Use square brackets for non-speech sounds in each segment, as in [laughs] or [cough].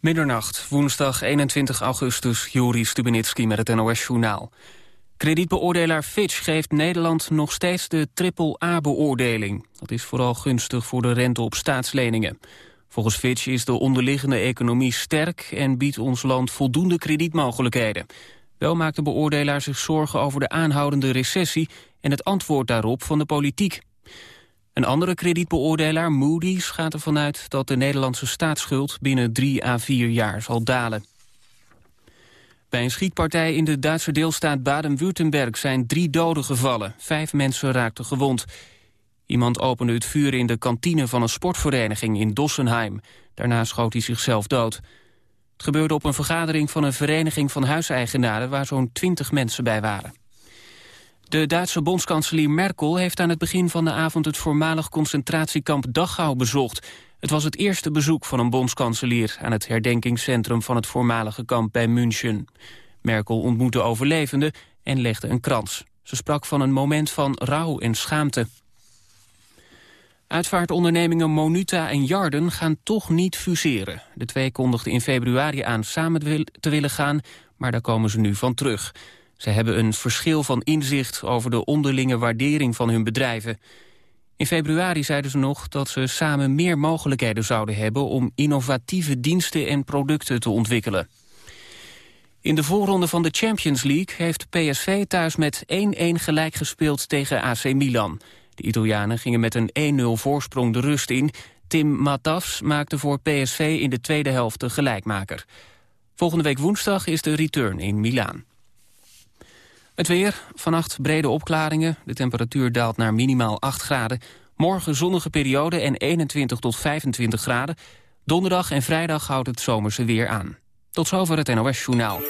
Middernacht, woensdag 21 augustus, Juri Stubenitski met het NOS-journaal. Kredietbeoordelaar Fitch geeft Nederland nog steeds de triple-A-beoordeling. Dat is vooral gunstig voor de rente op staatsleningen. Volgens Fitch is de onderliggende economie sterk en biedt ons land voldoende kredietmogelijkheden. Wel maakt de beoordelaar zich zorgen over de aanhoudende recessie en het antwoord daarop van de politiek. Een andere kredietbeoordelaar, Moody's, gaat ervan uit dat de Nederlandse staatsschuld binnen drie à vier jaar zal dalen. Bij een schietpartij in de Duitse deelstaat Baden-Württemberg zijn drie doden gevallen. Vijf mensen raakten gewond. Iemand opende het vuur in de kantine van een sportvereniging in Dossenheim. Daarna schoot hij zichzelf dood. Het gebeurde op een vergadering van een vereniging van huiseigenaren... waar zo'n twintig mensen bij waren. De Duitse bondskanselier Merkel heeft aan het begin van de avond... het voormalig concentratiekamp Dachau bezocht. Het was het eerste bezoek van een bondskanselier... aan het herdenkingscentrum van het voormalige kamp bij München. Merkel ontmoette overlevenden en legde een krans. Ze sprak van een moment van rouw en schaamte. Uitvaartondernemingen Monuta en Jarden gaan toch niet fuseren. De twee kondigden in februari aan samen te willen gaan, maar daar komen ze nu van terug. Ze hebben een verschil van inzicht over de onderlinge waardering van hun bedrijven. In februari zeiden ze nog dat ze samen meer mogelijkheden zouden hebben... om innovatieve diensten en producten te ontwikkelen. In de voorronde van de Champions League heeft PSV thuis met 1-1 gelijk gespeeld tegen AC Milan. De Italianen gingen met een 1-0 voorsprong de rust in. Tim Matafs maakte voor PSV in de tweede helft de gelijkmaker. Volgende week woensdag is de return in Milaan. Het weer, vannacht brede opklaringen. De temperatuur daalt naar minimaal 8 graden. Morgen zonnige periode en 21 tot 25 graden. Donderdag en vrijdag houdt het zomerse weer aan. Tot zover het NOS Journaal.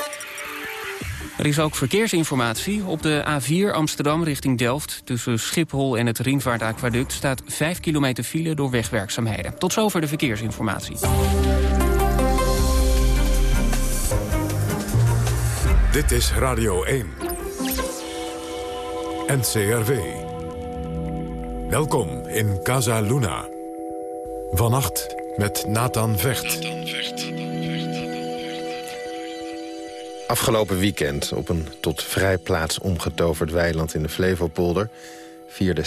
Er is ook verkeersinformatie. Op de A4 Amsterdam richting Delft... tussen Schiphol en het Ringvaartaquaduct... staat 5 kilometer file door wegwerkzaamheden. Tot zover de verkeersinformatie. Dit is Radio 1. NCRV. Welkom in Casa Luna. Vannacht met Nathan Vecht. Afgelopen weekend op een tot vrijplaats omgetoverd weiland in de Flevopolder... vierde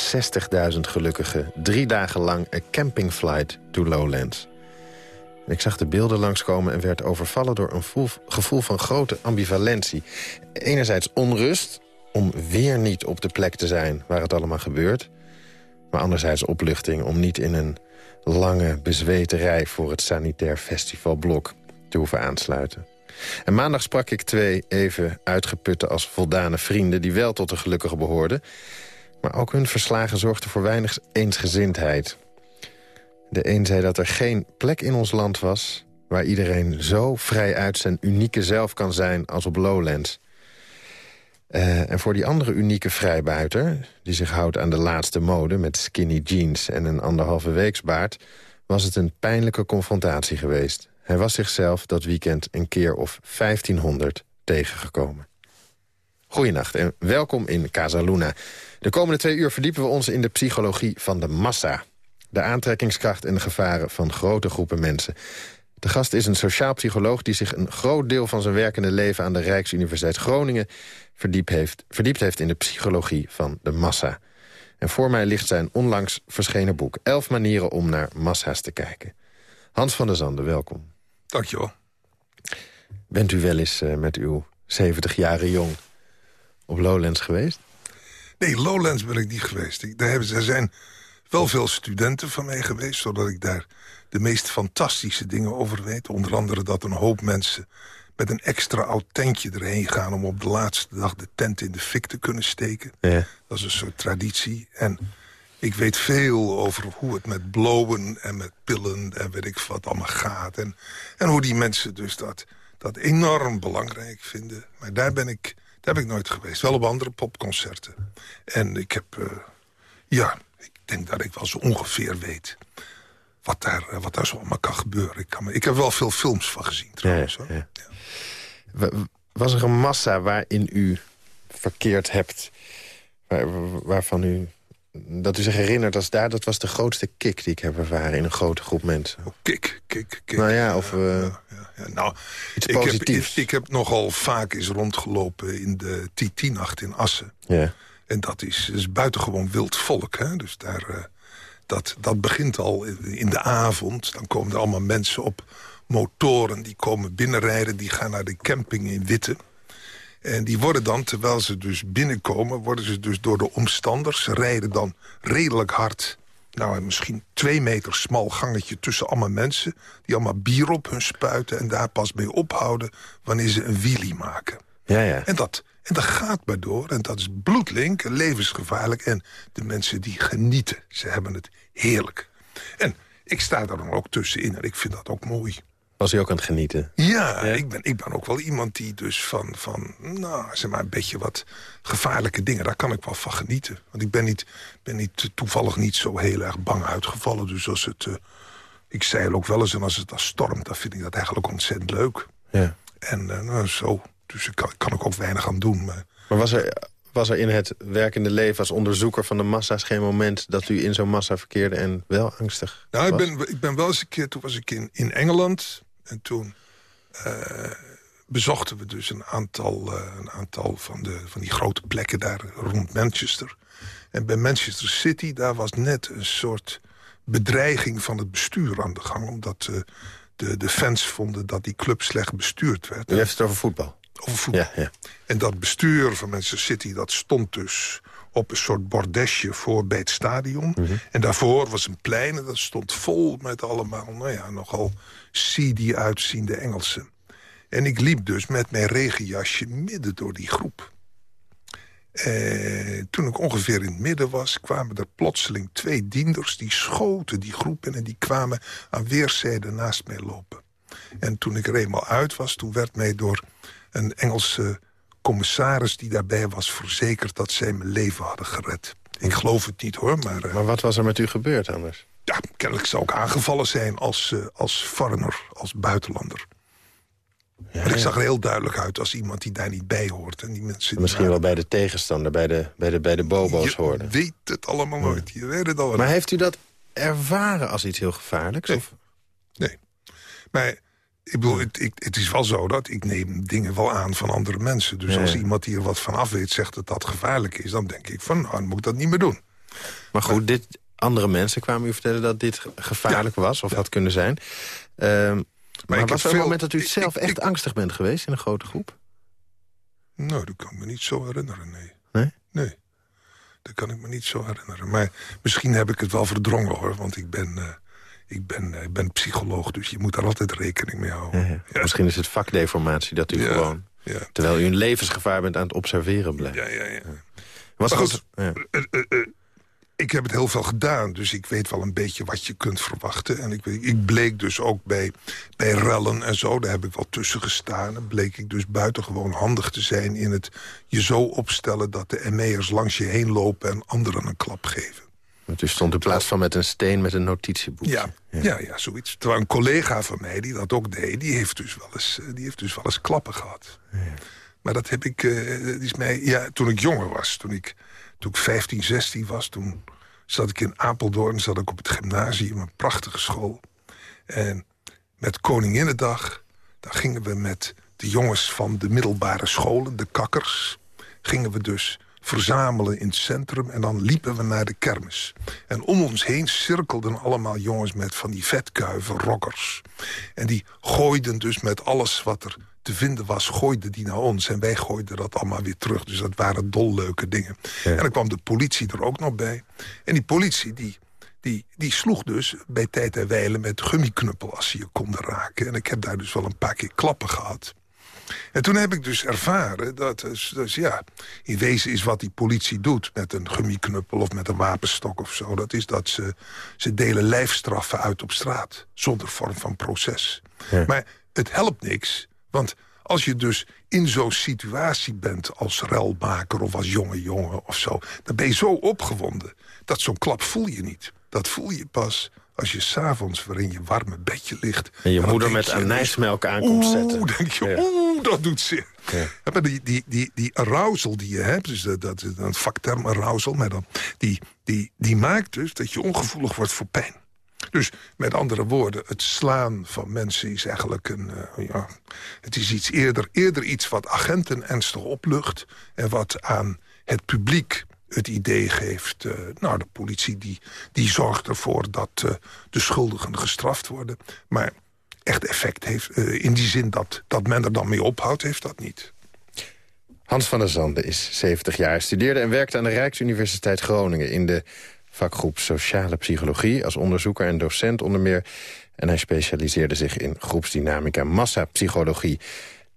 60.000 gelukkigen drie dagen lang een campingflight to Lowlands. Ik zag de beelden langskomen en werd overvallen door een gevoel van grote ambivalentie. Enerzijds onrust om weer niet op de plek te zijn waar het allemaal gebeurt... maar anderzijds opluchting om niet in een lange bezweten rij... voor het sanitair festivalblok te hoeven aansluiten. En maandag sprak ik twee even uitgeputte als voldane vrienden... die wel tot de gelukkigen behoorden. Maar ook hun verslagen zorgden voor weinig eensgezindheid. De een zei dat er geen plek in ons land was... waar iedereen zo vrij uit zijn unieke zelf kan zijn als op Lowlands. Uh, en voor die andere unieke vrijbuiter... die zich houdt aan de laatste mode met skinny jeans en een anderhalve weeksbaard... was het een pijnlijke confrontatie geweest. Hij was zichzelf dat weekend een keer of 1500 tegengekomen. Goedenacht en welkom in Casa Luna. De komende twee uur verdiepen we ons in de psychologie van de massa. De aantrekkingskracht en de gevaren van grote groepen mensen. De gast is een sociaal psycholoog die zich een groot deel van zijn werkende leven... aan de Rijksuniversiteit Groningen verdiept heeft, verdiept heeft in de psychologie van de massa. En voor mij ligt zijn onlangs verschenen boek... Elf manieren om naar massa's te kijken. Hans van der Zanden, welkom. Dankjewel. Bent u wel eens uh, met uw 70 jaren jong op Lowlands geweest? Nee, Lowlands ben ik niet geweest. Ik, daar hebben, er zijn wel veel studenten van mij geweest... zodat ik daar de meest fantastische dingen over weet. Onder andere dat een hoop mensen met een extra oud tentje erheen gaan... om op de laatste dag de tent in de fik te kunnen steken. Ja. Dat is een soort traditie. En ik weet veel over hoe het met blowen en met pillen en weet ik wat allemaal gaat. En, en hoe die mensen dus dat, dat enorm belangrijk vinden. Maar daar ben ik, daar ben ik nooit geweest. Wel op andere popconcerten. En ik heb, uh, ja, ik denk dat ik wel zo ongeveer weet wat daar, eh, wat daar zo allemaal kan gebeuren. Ik, kan, ik heb wel veel films van gezien trouwens. Ja, ja. Was er een massa waarin u verkeerd hebt... Waar, waarvan u dat u zich herinnert als daar, dat was de grootste kick die ik heb ervaren in een grote groep mensen. Oh, kick, kick, kick. Nou ja, of... Uh... Ja, ja. Nou, Iets ik heb, ik, positiefs. ik heb nogal vaak eens rondgelopen in de TT-nacht in Assen. Ja. En dat is, is buitengewoon wild volk. Hè? Dus daar, eh, dat, dat begint al in de avond. Dan komen er allemaal mensen op motoren. Die komen binnenrijden. Die gaan naar de camping in Witte. En die worden dan, terwijl ze dus binnenkomen... worden ze dus door de omstanders. Ze rijden dan redelijk hard. Nou, en misschien twee meter smal gangetje tussen allemaal mensen... die allemaal bier op hun spuiten... en daar pas mee ophouden wanneer ze een wheelie maken. Ja, ja. En dat, en dat gaat maar door. En dat is bloedlink, levensgevaarlijk. En de mensen die genieten, ze hebben het heerlijk. En ik sta daar dan ook tussenin en ik vind dat ook mooi. Was hij ook aan het genieten? Ja, Ik, ben, ik ben ook wel iemand die dus van, van nou, zeg maar een beetje wat gevaarlijke dingen... daar kan ik wel van genieten. Want ik ben niet, ben niet toevallig niet zo heel erg bang uitgevallen. Dus als het... eh, ik zeil ook wel eens en als het dan stormt... dan vind ik dat eigenlijk ontzettend leuk. Ja. En eh, nou, zo. Dus ik kan, ik kan ik ook weinig aan doen. Maar Maar was er, was er in het werkende leven als onderzoeker van de massa's... geen moment dat u in zo'n massa verkeerde en wel angstig Nou, ik ben, ik ben wel eens een keer, toen was ik in, in Engeland. En toen eh, bezochten we dus een aantal, eh, een aantal van, de, van die grote plekken daar rond Manchester. En bij Manchester City, daar was net een soort bedreiging van het bestuur aan de gang. Omdat eh, de, de fans vonden dat die club slecht bestuurd werd. U heeft het over voetbal. Over voetbal. Ja, ja. En dat bestuur van Manchester City, dat stond dus op een soort bordesje voor bij het stadion. En daarvoor was een plein en dat stond vol met allemaal, nou ja, nogal seedy uitziende Engelsen. En ik liep dus met mijn regenjasje midden door die groep. Eh, toen ik ongeveer in het midden was, kwamen er plotseling twee dienders... die schoten die groep in en die kwamen aan weerszijden naast mij lopen. En toen ik er eenmaal uit was, toen werd mij door een Engelse commissaris die daarbij was verzekerd... dat zij mijn leven hadden gered. Ik geloof het niet hoor, maar, eh, Maar wat was er met u gebeurd anders? ja, kennelijk zou ik aangevallen zijn als, eh, als foreigner, als buitenlander. maar ik zag er heel duidelijk uit als iemand die daar niet bij hoort. En die mensen die Misschien wel bij de tegenstander, bij de, bij de, bij de bobo's Je hoorden. weet het allemaal nooit. Je weet het al. Maar heeft u dat ervaren als iets heel gevaarlijks? Nee. Of? Nee. Maar ik bedoel, het, ik, het is wel zo dat ik neem dingen wel aan van andere mensen. Dus Ja, als iemand die er wat van af weet zegt dat dat gevaarlijk is... dan denk ik van, nou, dan moet ik dat niet meer doen. Maar goed, dit, andere mensen kwamen u vertellen dat dit gevaarlijk was of had kunnen zijn. Ehm, maar ik was er een veel- moment dat u ik- zelf ik- echt angstig bent geweest in een grote groep? Nou, dat kan ik me niet zo herinneren, nee. Nee? Nee, dat kan ik me niet zo herinneren. Maar misschien heb ik het wel verdrongen, hoor. Want ik ben, eh, ik ben, eh, ik ben psycholoog, dus je moet daar altijd rekening mee houden. Ja, ja. Misschien is het vakdeformatie dat u Ja, gewoon... Ja, terwijl u in levensgevaar bent aan het observeren blijft. ja, ja. ja. Was Maar goed. Eh, eh, ik heb het heel veel gedaan, dus ik weet wel een beetje wat je kunt verwachten. En ik, ik bleek dus ook bij, bij rellen en zo, daar heb ik wel tussen gestaan. En bleek ik dus buitengewoon handig te zijn in het je zo opstellen... dat de ME'ers langs je heen lopen en anderen een klap geven. Want u stond in plaats van met een steen met een notitieboekje. Ja, ja. ja, zoiets. Terwijl een collega van mij die dat ook deed... die heeft dus wel eens, eh, die heeft dus wel eens klappen gehad. Maar dat heb ik... eh, die is mij, ja, toen ik jonger was, toen ik, toen ik 15, 16 was... toen zat ik in Apeldoorn, zat ik op het gymnasium, een prachtige school. En met Koninginnedag, dan gingen we met de jongens van de middelbare scholen... de kakkers, gingen we dus verzamelen in het centrum... en dan liepen we naar de kermis. En om ons heen cirkelden allemaal jongens met van die vetkuiven, rockers. En die gooiden dus met alles wat er te vinden was, gooiden die naar ons. En wij gooiden dat allemaal weer terug. Dus dat waren dolleuke dingen. En dan kwam de politie er ook nog bij. En die politie, die, die, die sloeg dus bij tijd en wijle met gummiknuppel... als ze je konden raken. En ik heb daar dus wel een paar keer klappen gehad. En toen heb ik dus ervaren dat, dus, dus ja, in wezen is wat die politie doet... met een gummiknuppel of met een wapenstok of zo... dat is dat ze, ze delen lijfstraffen uit op straat. Zonder vorm van proces. Maar het helpt niks, want als je dus in zo'n situatie bent... als relmaker of als jonge jongen of zo... dan ben je zo opgewonden dat zo'n klap voel je niet. Dat voel je pas als je s'avonds weer in je warme bedje ligt. En je moeder met anijsmelk aankomt zetten. Oeh, denk je, oeh, dat doet. Ja, maar die, die, die, die arousal die je hebt, dus dat, dat is een vakterm arousal... maar dan, die, die, die maakt dus dat je ongevoelig wordt voor pijn. Dus met andere woorden, het slaan van mensen is eigenlijk een... Uh, ja, het is iets eerder, eerder iets wat agenten ernstig oplucht... en wat aan het publiek het idee geeft... Uh, nou, de politie die, die zorgt ervoor dat uh, de schuldigen gestraft worden. Maar echt effect heeft, in die zin dat, dat men er dan mee ophoudt, heeft dat niet. Hans van der Zanden is 70 jaar, studeerde en werkte aan de Rijksuniversiteit Groningen... in de vakgroep Sociale Psychologie als onderzoeker en docent onder meer. En hij specialiseerde zich in groepsdynamica massapsychologie.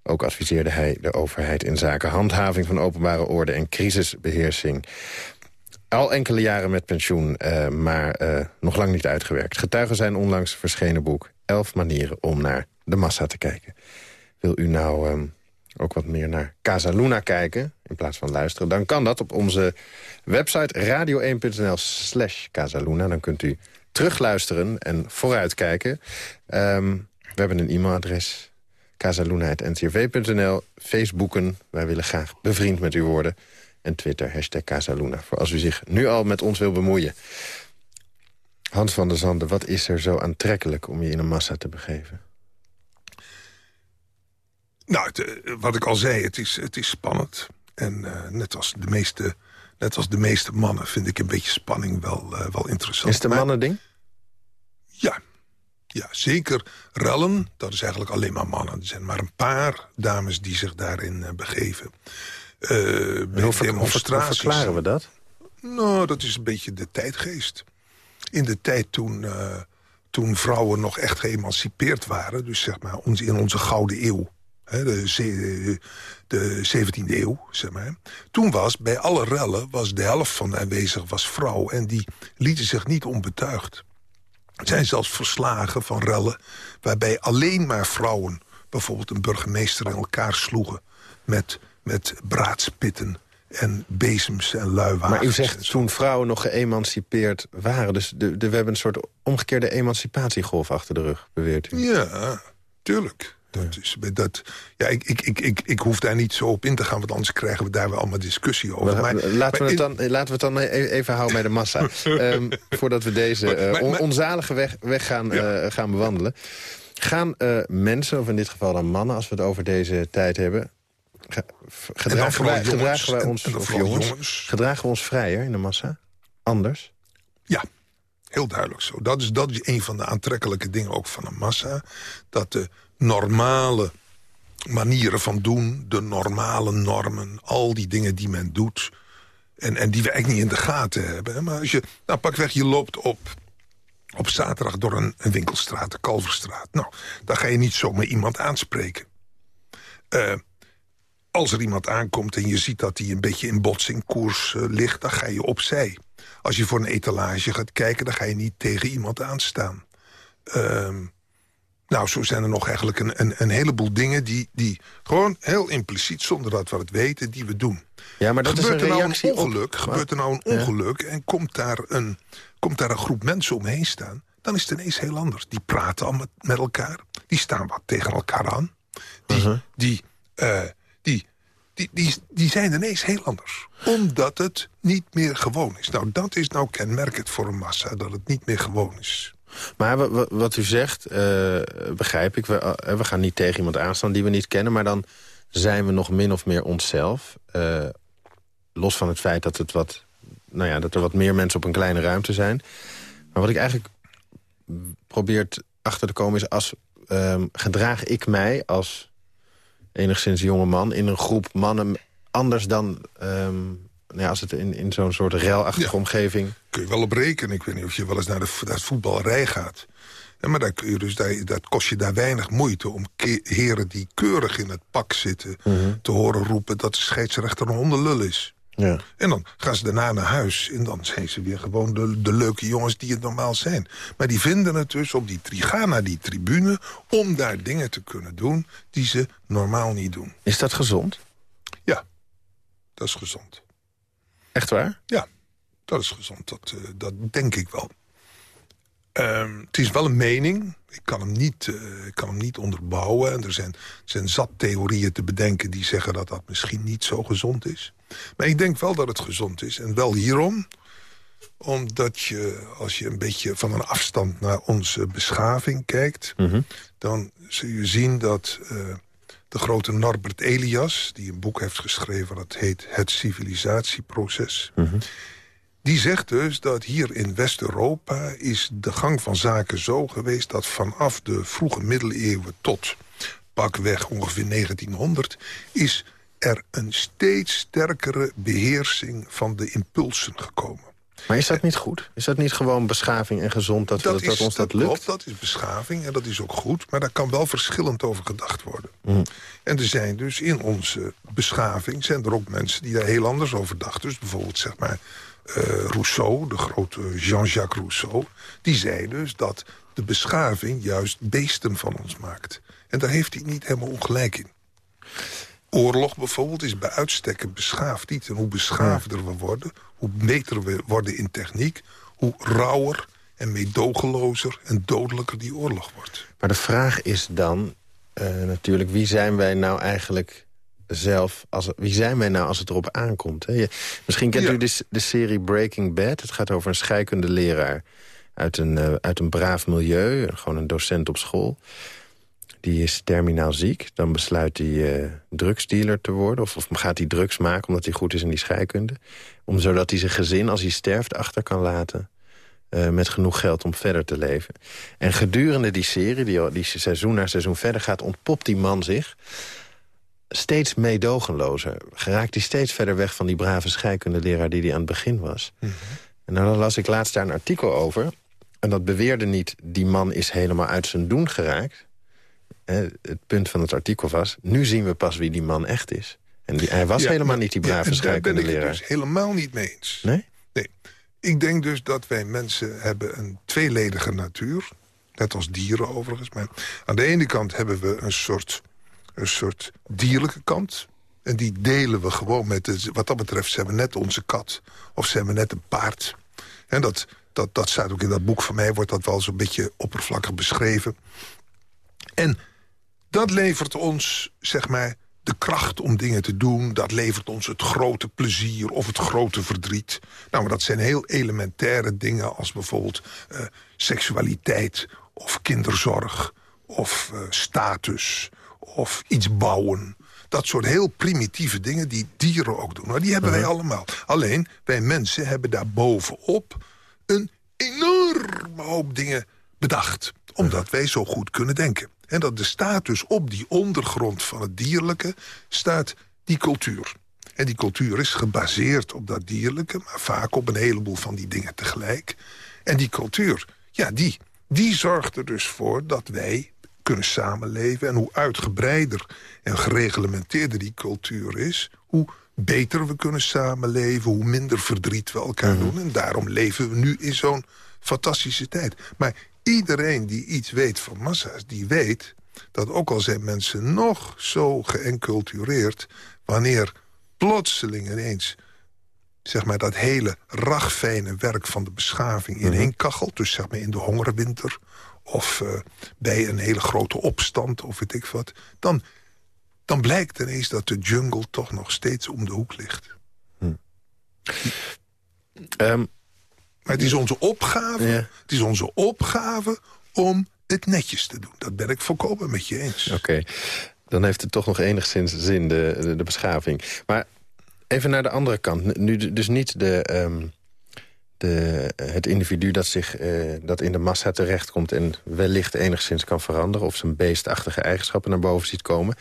Ook adviseerde hij de overheid in zaken handhaving van openbare orde en crisisbeheersing. Al enkele jaren met pensioen, uh, maar uh, nog lang niet uitgewerkt. Getuigen zijn onlangs verschenen boek... Elf manieren om naar de massa te kijken. Wil u nou um, ook wat meer naar Casaluna kijken, in plaats van luisteren... dan kan dat op onze website radio1.nl slash Casaluna. Dan kunt u terugluisteren en vooruitkijken. Um, we hebben een e-mailadres, casaluna.ncrv.nl. Facebooken, wij willen graag bevriend met u worden. En Twitter, hashtag Casaluna, voor als u zich nu al met ons wil bemoeien. Hans van der Zanden, wat is er zo aantrekkelijk om je in een massa te begeven? Nou, eh, wat ik al zei, het is, het is spannend. En uh, net, als de meeste, net als de meeste mannen vind ik een beetje spanning wel, uh, wel interessant. Is het een mannending? Ja. Ja, zeker. Rellen, dat is eigenlijk alleen maar mannen. Er zijn maar een paar dames die zich daarin uh, begeven. hoe, ver, hoe verklaren we dat? Nou, dat is een beetje de tijdgeest. In de tijd toen, toen vrouwen nog echt geëmancipeerd waren... dus zeg maar in onze gouden eeuw de, de 17e eeuw, zeg maar. Toen was, bij alle rellen, was de helft van de aanwezig was vrouw... en die lieten zich niet onbetuigd. Er zijn zelfs verslagen van rellen... waarbij alleen maar vrouwen bijvoorbeeld een burgemeester in elkaar sloegen... met, met braadspitten en bezems en luiwagens. Maar u zegt toen vrouwen nog geëmancipeerd waren... dus de, de, we hebben een soort omgekeerde emancipatiegolf achter de rug, beweert u? Ja, tuurlijk. Dat is, dat, ja, ik, ik, ik, ik, ik hoef daar niet zo op in te gaan, want anders krijgen we daar wel allemaal discussie over. Maar, laten, we het dan, laten we het dan e- even houden bij de massa. um, [laughs] voordat we deze uh, onzalige weg, weg gaan, uh, gaan bewandelen. Gaan uh, mensen, of in dit geval dan mannen, als we het over deze tijd hebben... Gedragen wij, gedragen wij ons, of jongens, jongens, gedragen we ons vrijer in de massa? Anders? Ja, heel duidelijk zo. Dat is, dat is een van de aantrekkelijke dingen ook van een massa. Dat de normale manieren van doen, de normale normen... al die dingen die men doet en, en die we eigenlijk niet in de gaten hebben. Maar als je, nou pakweg, je loopt op, op zaterdag door een, winkelstraat, de Kalverstraat. Nou, dan ga je niet zomaar iemand aanspreken. Uh, als er iemand aankomt en je ziet dat hij een beetje in botsingkoers uh, ligt... dan ga je opzij. Als je voor een etalage gaat kijken, dan ga je niet tegen iemand aanstaan. Uh, nou, zo zijn er nog eigenlijk een, een, een heleboel dingen... Die, die gewoon heel impliciet, zonder dat we het weten, die we doen. Ja, maar dat gebeurt is een er nou een ongeluk, Gebeurt er nou een ongeluk en komt daar, een, komt daar een groep mensen omheen staan... dan is het ineens heel anders. Die praten al met, met elkaar, die staan wat tegen elkaar aan. Die, uh -huh. die, uh, die, die, die, die zijn ineens heel anders. Omdat het niet meer gewoon is. Nou, dat is nou kenmerkend voor een massa, dat het niet meer gewoon is. Maar wat u zegt, uh, begrijp ik. We, uh, we, gaan niet tegen iemand aanstaan die we niet kennen... maar dan zijn we nog min of meer onszelf. Uh, los van het feit dat, het wat, nou ja, dat er wat meer mensen op een kleine ruimte zijn. Maar wat ik eigenlijk probeert achter te komen is... Als, um, gedraag ik mij als enigszins jonge man in een groep mannen anders dan... Um, nou ja, als het in, in zo'n soort relachtige ja. omgeving... Kun je wel op rekenen. Ik weet niet of je wel eens naar de, naar de voetbalrij gaat. Ja, maar dan kun je dus, dat kost je daar weinig moeite... om heren die keurig in het pak zitten mm -hmm. te horen roepen... dat de scheidsrechter een hondenlul is. Ja. En dan gaan ze daarna naar huis. En dan zijn ze weer gewoon de, de leuke jongens die het normaal zijn. Maar die vinden het dus op die gaan naar die tribune... om daar dingen te kunnen doen die ze normaal niet doen. Is dat gezond? Ja, dat is gezond. Echt waar? Ja, dat is gezond. Dat, uh, dat denk ik wel. Um, het is wel een mening. Ik kan hem niet, uh, ik kan hem niet onderbouwen. En er zijn, zijn zat theorieën te bedenken die zeggen dat dat misschien niet zo gezond is. Maar ik denk wel dat het gezond is. En wel hierom. omdat je, als je een beetje van een afstand naar onze beschaving kijkt... Mhm. dan zul je zien dat eh, de grote Norbert Elias... die een boek heeft geschreven dat heet Het Civilisatieproces... die zegt dus dat hier in West-Europa is de gang van zaken zo geweest... dat vanaf de vroege middeleeuwen tot pakweg ongeveer 1900... is er een steeds sterkere beheersing van de impulsen gekomen. Maar is dat niet goed? Is dat niet gewoon beschaving en gezond dat, we- dat, dat ons dat, lukt? klopt, dat is beschaving en dat is ook goed. Maar daar kan wel verschillend over gedacht worden. Mhm. En er zijn dus in onze beschaving... zijn er ook mensen die daar heel anders over dachten. Dus bijvoorbeeld zeg maar eh, Rousseau, de grote Jean-Jacques Rousseau... die zei dus dat de beschaving juist beesten van ons maakt. En daar heeft hij niet helemaal ongelijk in. Oorlog bijvoorbeeld is bij uitstek beschaafd niet. En hoe beschaafder we worden, hoe beter we worden in techniek... hoe rauwer en meedogenlozer en dodelijker die oorlog wordt. Maar de vraag is dan eh, natuurlijk... wie zijn wij nou eigenlijk zelf... Als, wie zijn wij nou als het erop aankomt? Hè? Je- misschien kent Ja. u de, de serie Breaking Bad. Het gaat over een scheikunde leraar uit een, eh, uit een braaf milieu. Gewoon een docent op school. Die is terminaal ziek. Dan besluit hij eh, drugsdealer te worden. Of, of gaat hij drugs maken omdat hij goed is in die scheikunde. Om zodat hij zijn gezin, als hij sterft, achter kan laten eh, met genoeg geld om verder te leven. En gedurende die serie, die, die seizoen na seizoen verder gaat... ontpopt die man zich steeds meedogenlozer. Geraakt hij steeds verder weg van die brave scheikundeleraar... die hij aan het begin was. En nou, dan las ik laatst daar een artikel over... en dat beweerde niet, die man is helemaal uit zijn doen geraakt. Het punt van het artikel was... nu zien we pas wie die man echt is. En die, hij was Ja, helemaal maar- niet die ja, brave en Daar ben ik het dus helemaal niet mee eens. Nee? Nee. Ik denk dus dat wij mensen hebben een tweeledige natuur. Net als dieren overigens. Maar aan de ene kant hebben we een soort, een soort dierlijke kant. En die delen we gewoon met... De, wat dat betreft zijn we net onze kat. Of zijn we net een paard. En dat, dat, dat staat ook in dat boek van mij. Wordt dat wel zo'n beetje oppervlakkig beschreven. En dat levert ons, zeg maar, de kracht om dingen te doen. Dat levert ons het grote plezier of het grote verdriet. Nou, maar dat zijn heel elementaire dingen... als bijvoorbeeld eh, seksualiteit of kinderzorg of eh, status of iets bouwen. Dat soort heel primitieve dingen die dieren ook doen. Maar die hebben wij allemaal. Alleen, wij mensen hebben daar bovenop een enorme hoop dingen bedacht. Omdat wij zo goed kunnen denken. En dat de status op die ondergrond van het dierlijke staat die cultuur. En die cultuur is gebaseerd op dat dierlijke... maar vaak op een heleboel van die dingen tegelijk. En die cultuur, ja, die, die zorgt er dus voor dat wij kunnen samenleven. En hoe uitgebreider en gereglementeerder die cultuur is... hoe beter we kunnen samenleven, hoe minder verdriet we elkaar doen. En daarom leven we nu in zo'n fantastische tijd. Maar iedereen die iets weet van massa's, die weet... dat ook al zijn mensen nog zo geëncultureerd... wanneer plotseling ineens zeg maar, dat hele ragfijne werk van de beschaving ineen kachelt... dus zeg maar in de hongerwinter of eh, bij een hele grote opstand of weet ik wat... dan, dan blijkt ineens dat de jungle toch nog steeds om de hoek ligt. Ehm, Maar het is onze opgave, Ja. het is onze opgave om het netjes te doen. Dat ben ik volkomen met je eens. Oké, dan heeft het toch nog enigszins zin, de, de, de beschaving. Maar even naar de andere kant. Nu dus niet de, ehm, de, het individu dat, zich, eh, dat in de massa terechtkomt... en wellicht enigszins kan veranderen... of zijn beestachtige eigenschappen naar boven ziet komen.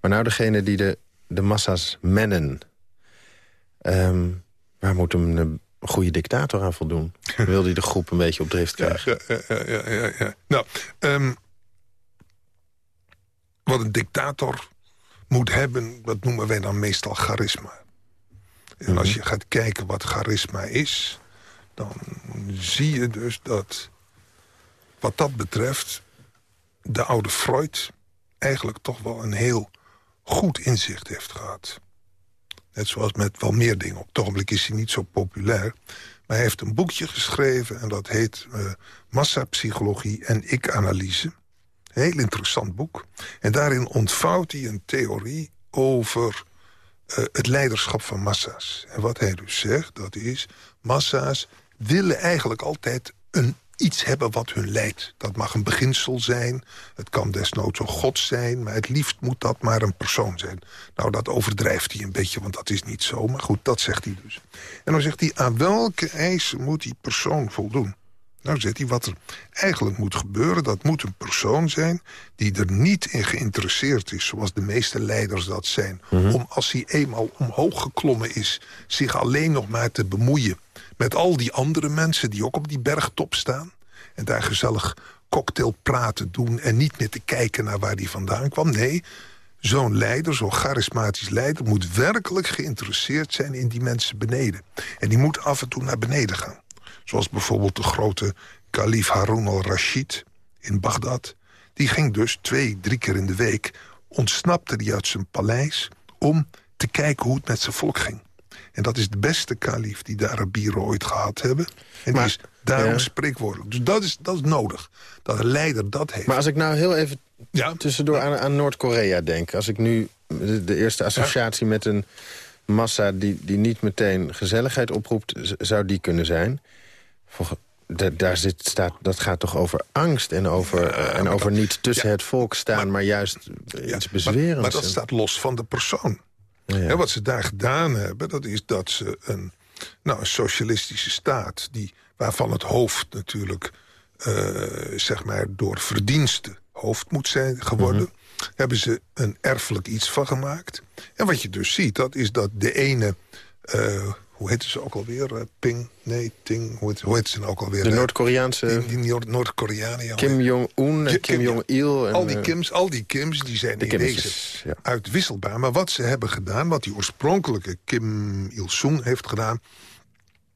Maar nou degene die de, de massa's mennen... Ehm, waar moet een, een goede dictator aan voldoen? Wil die de groep een beetje op drift krijgen? ja, ja, ja, ja. Nou, ehm, wat een dictator moet hebben, dat noemen wij dan meestal charisma. En als je gaat kijken wat charisma is... dan zie je dus dat wat dat betreft... de oude Freud eigenlijk toch wel een heel goed inzicht heeft gehad. Net zoals met wel meer dingen. Op het ogenblik is hij niet zo populair. Maar hij heeft een boekje geschreven en dat heet eh, Massapsychologie en ik-analyse. Heel interessant boek. En daarin ontvouwt hij een theorie over eh, het leiderschap van massa's. En wat hij dus zegt, dat is... massa's willen eigenlijk altijd een iets hebben wat hun leidt. Dat mag een beginsel zijn, het kan desnoods een god zijn... maar het liefst moet dat maar een persoon zijn. Nou, dat overdrijft hij een beetje, want dat is niet zo. Maar goed, dat zegt hij dus. En dan zegt hij, aan welke eisen moet die persoon voldoen? Nou zegt hij, wat er eigenlijk moet gebeuren... dat moet een persoon zijn die er niet in geïnteresseerd is... zoals de meeste leiders dat zijn... Mhm. om als hij eenmaal omhoog geklommen is... zich alleen nog maar te bemoeien met al die andere mensen... die ook op die bergtop staan... en daar gezellig cocktailpraten doen... en niet meer te kijken naar waar die vandaan kwam. Nee, zo'n leider, zo'n charismatisch leider... moet werkelijk geïnteresseerd zijn in die mensen beneden. En die moet af en toe naar beneden gaan. Zoals bijvoorbeeld de grote kalif Harun al-Rashid in Bagdad. Die ging dus twee, drie keer in de week... ontsnapte hij uit zijn paleis om te kijken hoe het met zijn volk ging. En dat is de beste kalif die de Arabieren ooit gehad hebben. En die is daarom spreekwoordelijk. Dus dat is, dat is nodig, dat een leider dat heeft. Maar als ik nou heel even ja? tussendoor aan, aan Noord-Korea denk... als ik nu de, eerste associatie met een massa die, die niet meteen gezelligheid oproept... zou die kunnen zijn daar zit, staat, dat gaat toch over angst en over, eh, en over niet tussen het volk staan... maar, juist iets bezwerends. Maar, maar, dat staat los van de persoon. Ja. wat ze daar gedaan hebben, dat is dat ze een, nou, een socialistische staat... Die, waarvan het hoofd natuurlijk uh, zeg maar door verdiensten hoofd moet zijn geworden... Mhm. hebben ze een erfelijk iets van gemaakt. En wat je dus ziet, dat is dat de ene... Uh, hoe heet ze ook alweer? Uh, Ping? Nee, Ting. Hoe heet, hoe heet ze nou ook alweer? De Noord-Koreaanse... Die, die Noord-Koreanen. Kim Jong-un en Kim Jong-il. Al die Kims, al die Kims die zijn de in deze ja. uitwisselbaar. Maar wat ze hebben gedaan, wat die oorspronkelijke Kim Il-sung heeft gedaan...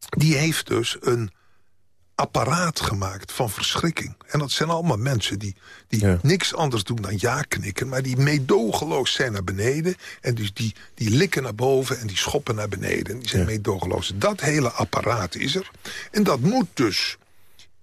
die heeft dus een apparaat gemaakt van verschrikking. En dat zijn allemaal mensen die, die niks anders doen dan ja knikken... maar die meedogenloos zijn naar beneden... en dus die, die likken naar boven en die schoppen naar beneden. En die zijn ja. meedogenloos. Dat hele apparaat is er. En dat moet dus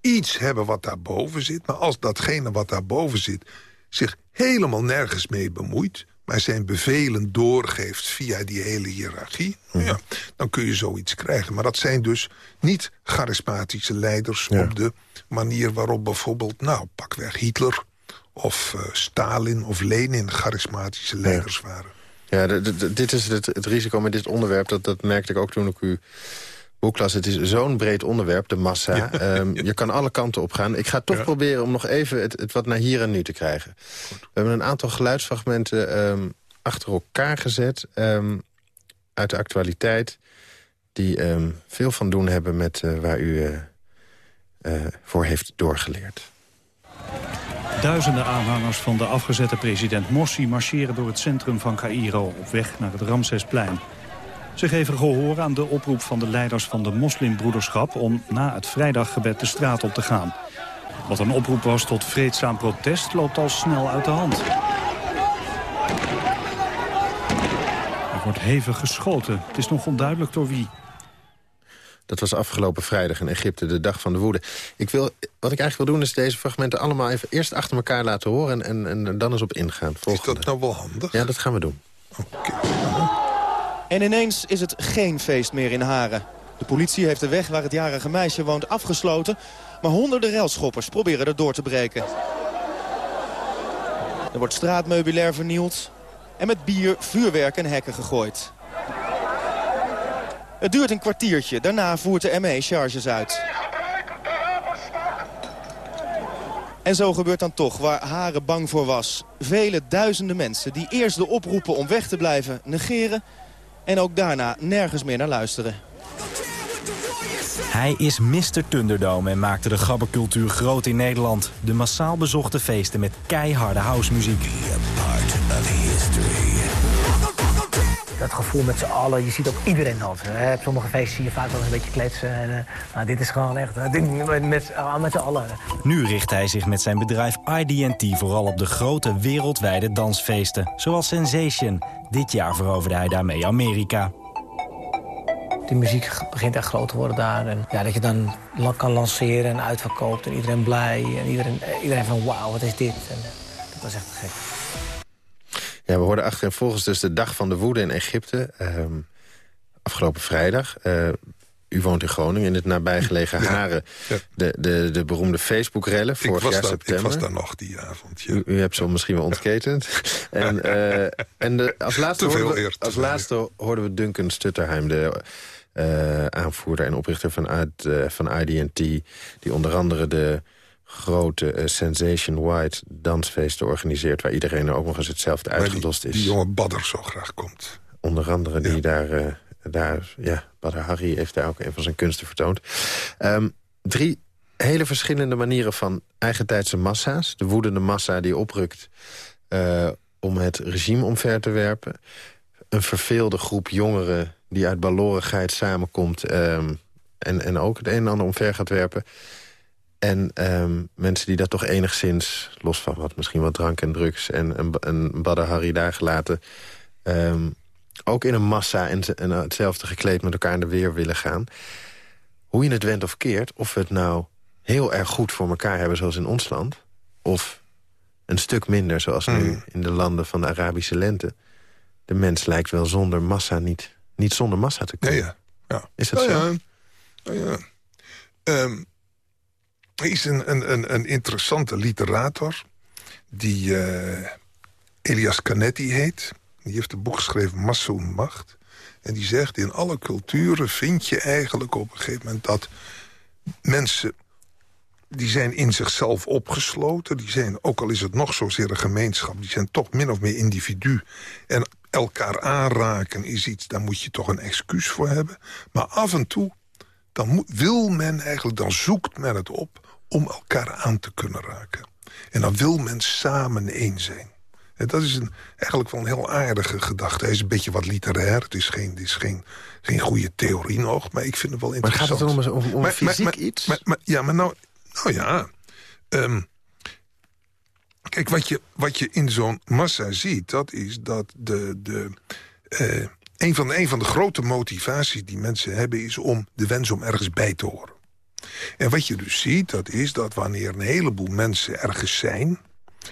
iets hebben wat daarboven zit. Maar als datgene wat daarboven zit zich helemaal nergens mee bemoeit maar zijn bevelen doorgeeft via die hele hiërarchie... Mhm. Ja, dan kun je zoiets krijgen. Maar dat zijn dus niet charismatische leiders... op de manier waarop bijvoorbeeld, nou, pakweg Hitler... of uh, Stalin of Lenin charismatische leiders waren. Ja, dit is het, het, risico met dit onderwerp. Dat, dat merkte ik ook toen ik u Boeklas, het is zo'n breed onderwerp, de massa. [laughs] Ehm, je kan alle kanten op gaan. Ik ga toch proberen om nog even het, het, wat naar hier en nu te krijgen. We hebben een aantal geluidsfragmenten ehm, achter elkaar gezet... Ehm, uit de actualiteit... die veel van doen hebben met uh, waar u uh, uh, voor heeft doorgeleerd. Duizenden aanhangers van de afgezette president Morsi... marcheren door het centrum van Cairo op weg naar het Ramsesplein. Ze geven gehoor aan de oproep van de leiders van de moslimbroederschap... om na het vrijdaggebed de straat op te gaan. Wat een oproep was tot vreedzaam protest loopt al snel uit de hand. Er wordt hevig geschoten. Het is nog onduidelijk door wie. Dat was afgelopen vrijdag in Egypte, de dag van de woede. Ik wil, wat ik eigenlijk wil doen is deze fragmenten allemaal even eerst achter elkaar laten horen... en, en, en dan eens op ingaan. Volgende. Is dat nou wel handig? Ja, dat gaan we doen. Oké. En ineens is het geen feest meer in Haren. De politie heeft de weg waar het jarige meisje woont afgesloten... maar honderden relschoppers proberen er door te breken. Er wordt straatmeubilair vernield en met bier, vuurwerk en hekken gegooid. Het duurt een kwartiertje, daarna voert de ME charges uit. En zo gebeurt dan toch waar Haren bang voor was. Vele duizenden mensen die eerst de oproepen om weg te blijven negeren... En ook daarna nergens meer naar luisteren. Hij is Mr. Thunderdome en maakte de gabbercultuur groot in Nederland. De massaal bezochte feesten met keiharde housemuziek dat gevoel met z'n allen, je ziet ook iedereen dat. Op sommige feesten zie je vaak wel een beetje kletsen. En, uh, nou, dit is gewoon echt uh, met, met, uh, met z'n allen. Nu richt hij zich met zijn bedrijf ID&T vooral op de grote wereldwijde dansfeesten. Zoals Sensation. Dit jaar veroverde hij daarmee Amerika. De muziek begint echt groot te worden daar. En ja, dat je dan kan lanceren en uitverkoopt en iedereen blij. En iedereen, iedereen van wauw, wat is dit? En, dat was echt gek. Ja, we hoorden volgens dus de dag van de woede in Egypte. Ehm, afgelopen vrijdag. Uh, u woont in Groningen, in het nabijgelegen Haren... De, de, de beroemde Facebook-rellen vorig jaar september. Ik was daar nog die avond, u, u, hebt ze misschien wel ontketend. [laughs] en uh, en de, als, laatste hoorden we, als laatste hoorden we Duncan Stutterheim... de uh, aanvoerder en oprichter van, van IDT... die onder andere de grote uh, Sensation White dansfeesten organiseert... waar iedereen er ook nog eens hetzelfde uitgedost is. Die jonge Badder zo graag komt. Onder andere die daar, daar... Ja, Badr Harry heeft daar ook een van zijn kunsten vertoond. Um, drie hele verschillende manieren van eigentijdse massa's. De woedende massa die oprukt om het regime omver te werpen. Een verveelde groep jongeren die uit balorigheid samenkomt... Um, en, en ook het een en ander omver gaat werpen. En um, mensen die dat toch enigszins, los van wat misschien wat drank en drugs... en een, een Badr daar gelaten... Um, ook in een massa en, en hetzelfde gekleed met elkaar in de weer willen gaan. Hoe je het went of keert, of we het nou heel erg goed voor elkaar hebben... zoals in ons land, of een stuk minder zoals nu mm. in de landen van de Arabische lente... de mens lijkt wel zonder massa niet, niet zonder massa te kunnen. Ja, ja. ja. Is dat zo? Ja. ja. Um, er is een, een, een, interessante literator... die uh, Elias Canetti heet. Die heeft een boek geschreven, Massoen Macht. En die zegt, in alle culturen vind je eigenlijk op een gegeven moment... dat mensen die zijn in zichzelf opgesloten. Die zijn, ook al is het nog zozeer een gemeenschap... die zijn toch min of meer individu. En elkaar aanraken is iets, daar moet je toch een excuus voor hebben. Maar af en toe, dan wil men eigenlijk, dan zoekt men het op... om elkaar aan te kunnen raken. En dan wil men samen één zijn. En dat is een, eigenlijk wel een heel aardige gedachte. Hij is een beetje wat literair. Het is geen, het is geen, geen goede theorie nog, maar ik vind het wel interessant. Maar gaat het om, om, om maar, fysiek maar, iets? Maar, ja, maar nou, nou ja, um, kijk, wat je, wat je in zo'n massa ziet... dat is dat de, de, uh, een, van de, een van de grote motivaties die mensen hebben... is om de wens om ergens bij te horen. En wat je dus ziet, dat is dat wanneer een heleboel mensen ergens zijn...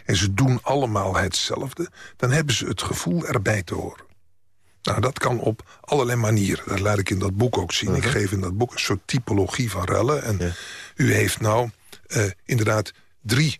en ze doen allemaal hetzelfde... dan hebben ze het gevoel erbij te horen. Nou, dat kan op allerlei manieren. Dat laat ik in dat boek ook zien. Ik mhm. geef in dat boek een soort typologie van rellen. En u heeft nou uh, inderdaad drie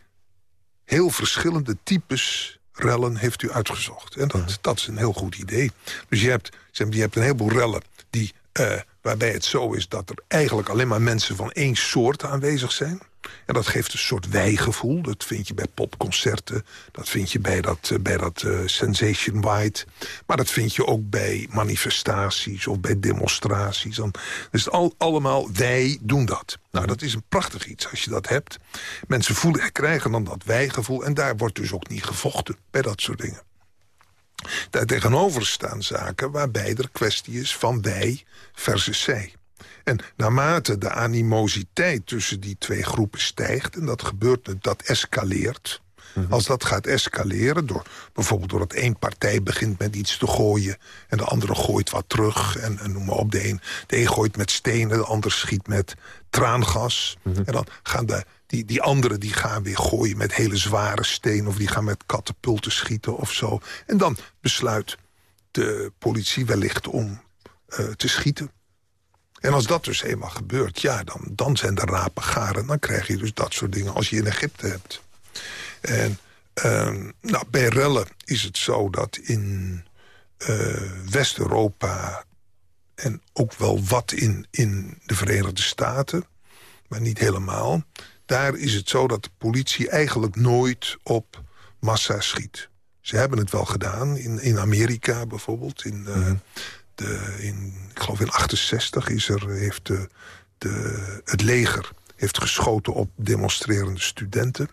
heel verschillende types rellen heeft u uitgezocht. En dat, dat is een heel goed idee. Dus je hebt, je hebt een heleboel rellen die, uh, waarbij het zo is... dat er eigenlijk alleen maar mensen van één soort aanwezig zijn. En dat geeft een soort wijgevoel. Dat vind je bij popconcerten. Dat vind je bij dat, uh, bij dat uh, Sensation White. Maar dat vind je ook bij manifestaties of bij demonstraties. Dan, dus al, allemaal, wij doen dat. Nou, dat is een prachtig iets als je dat hebt. Mensen voelen, krijgen dan dat wijgevoel. En daar wordt dus ook niet gevochten bij dat soort dingen. Daar tegenover staan zaken waarbij er kwestie is van wij versus zij. En naarmate de animositeit tussen die twee groepen stijgt... en dat gebeurt, dat escaleert... Mhm. Als dat gaat escaleren, door, bijvoorbeeld doordat één partij begint met iets te gooien... en de andere gooit wat terug, en, en noem maar op. De een, de een gooit met stenen, de ander schiet met traangas. Mhm. En dan gaan de, die, die anderen die gaan weer gooien met hele zware stenen... of die gaan met katapulten schieten of zo. En dan besluit de politie wellicht om uh, te schieten. En als dat dus eenmaal gebeurt, ja, dan, dan zijn de rapen garen. Dan krijg je dus dat soort dingen als je in Egypte hebt. En uh, nou, bij rellen is het zo dat in uh, West-Europa... en ook wel wat in, in de Verenigde Staten, maar niet helemaal... daar is het zo dat de politie eigenlijk nooit op massa schiet. Ze hebben het wel gedaan, in, in Amerika bijvoorbeeld... in, uh, de, in, ik geloof in 68 is er, heeft de, de, het leger heeft geschoten op demonstrerende studenten.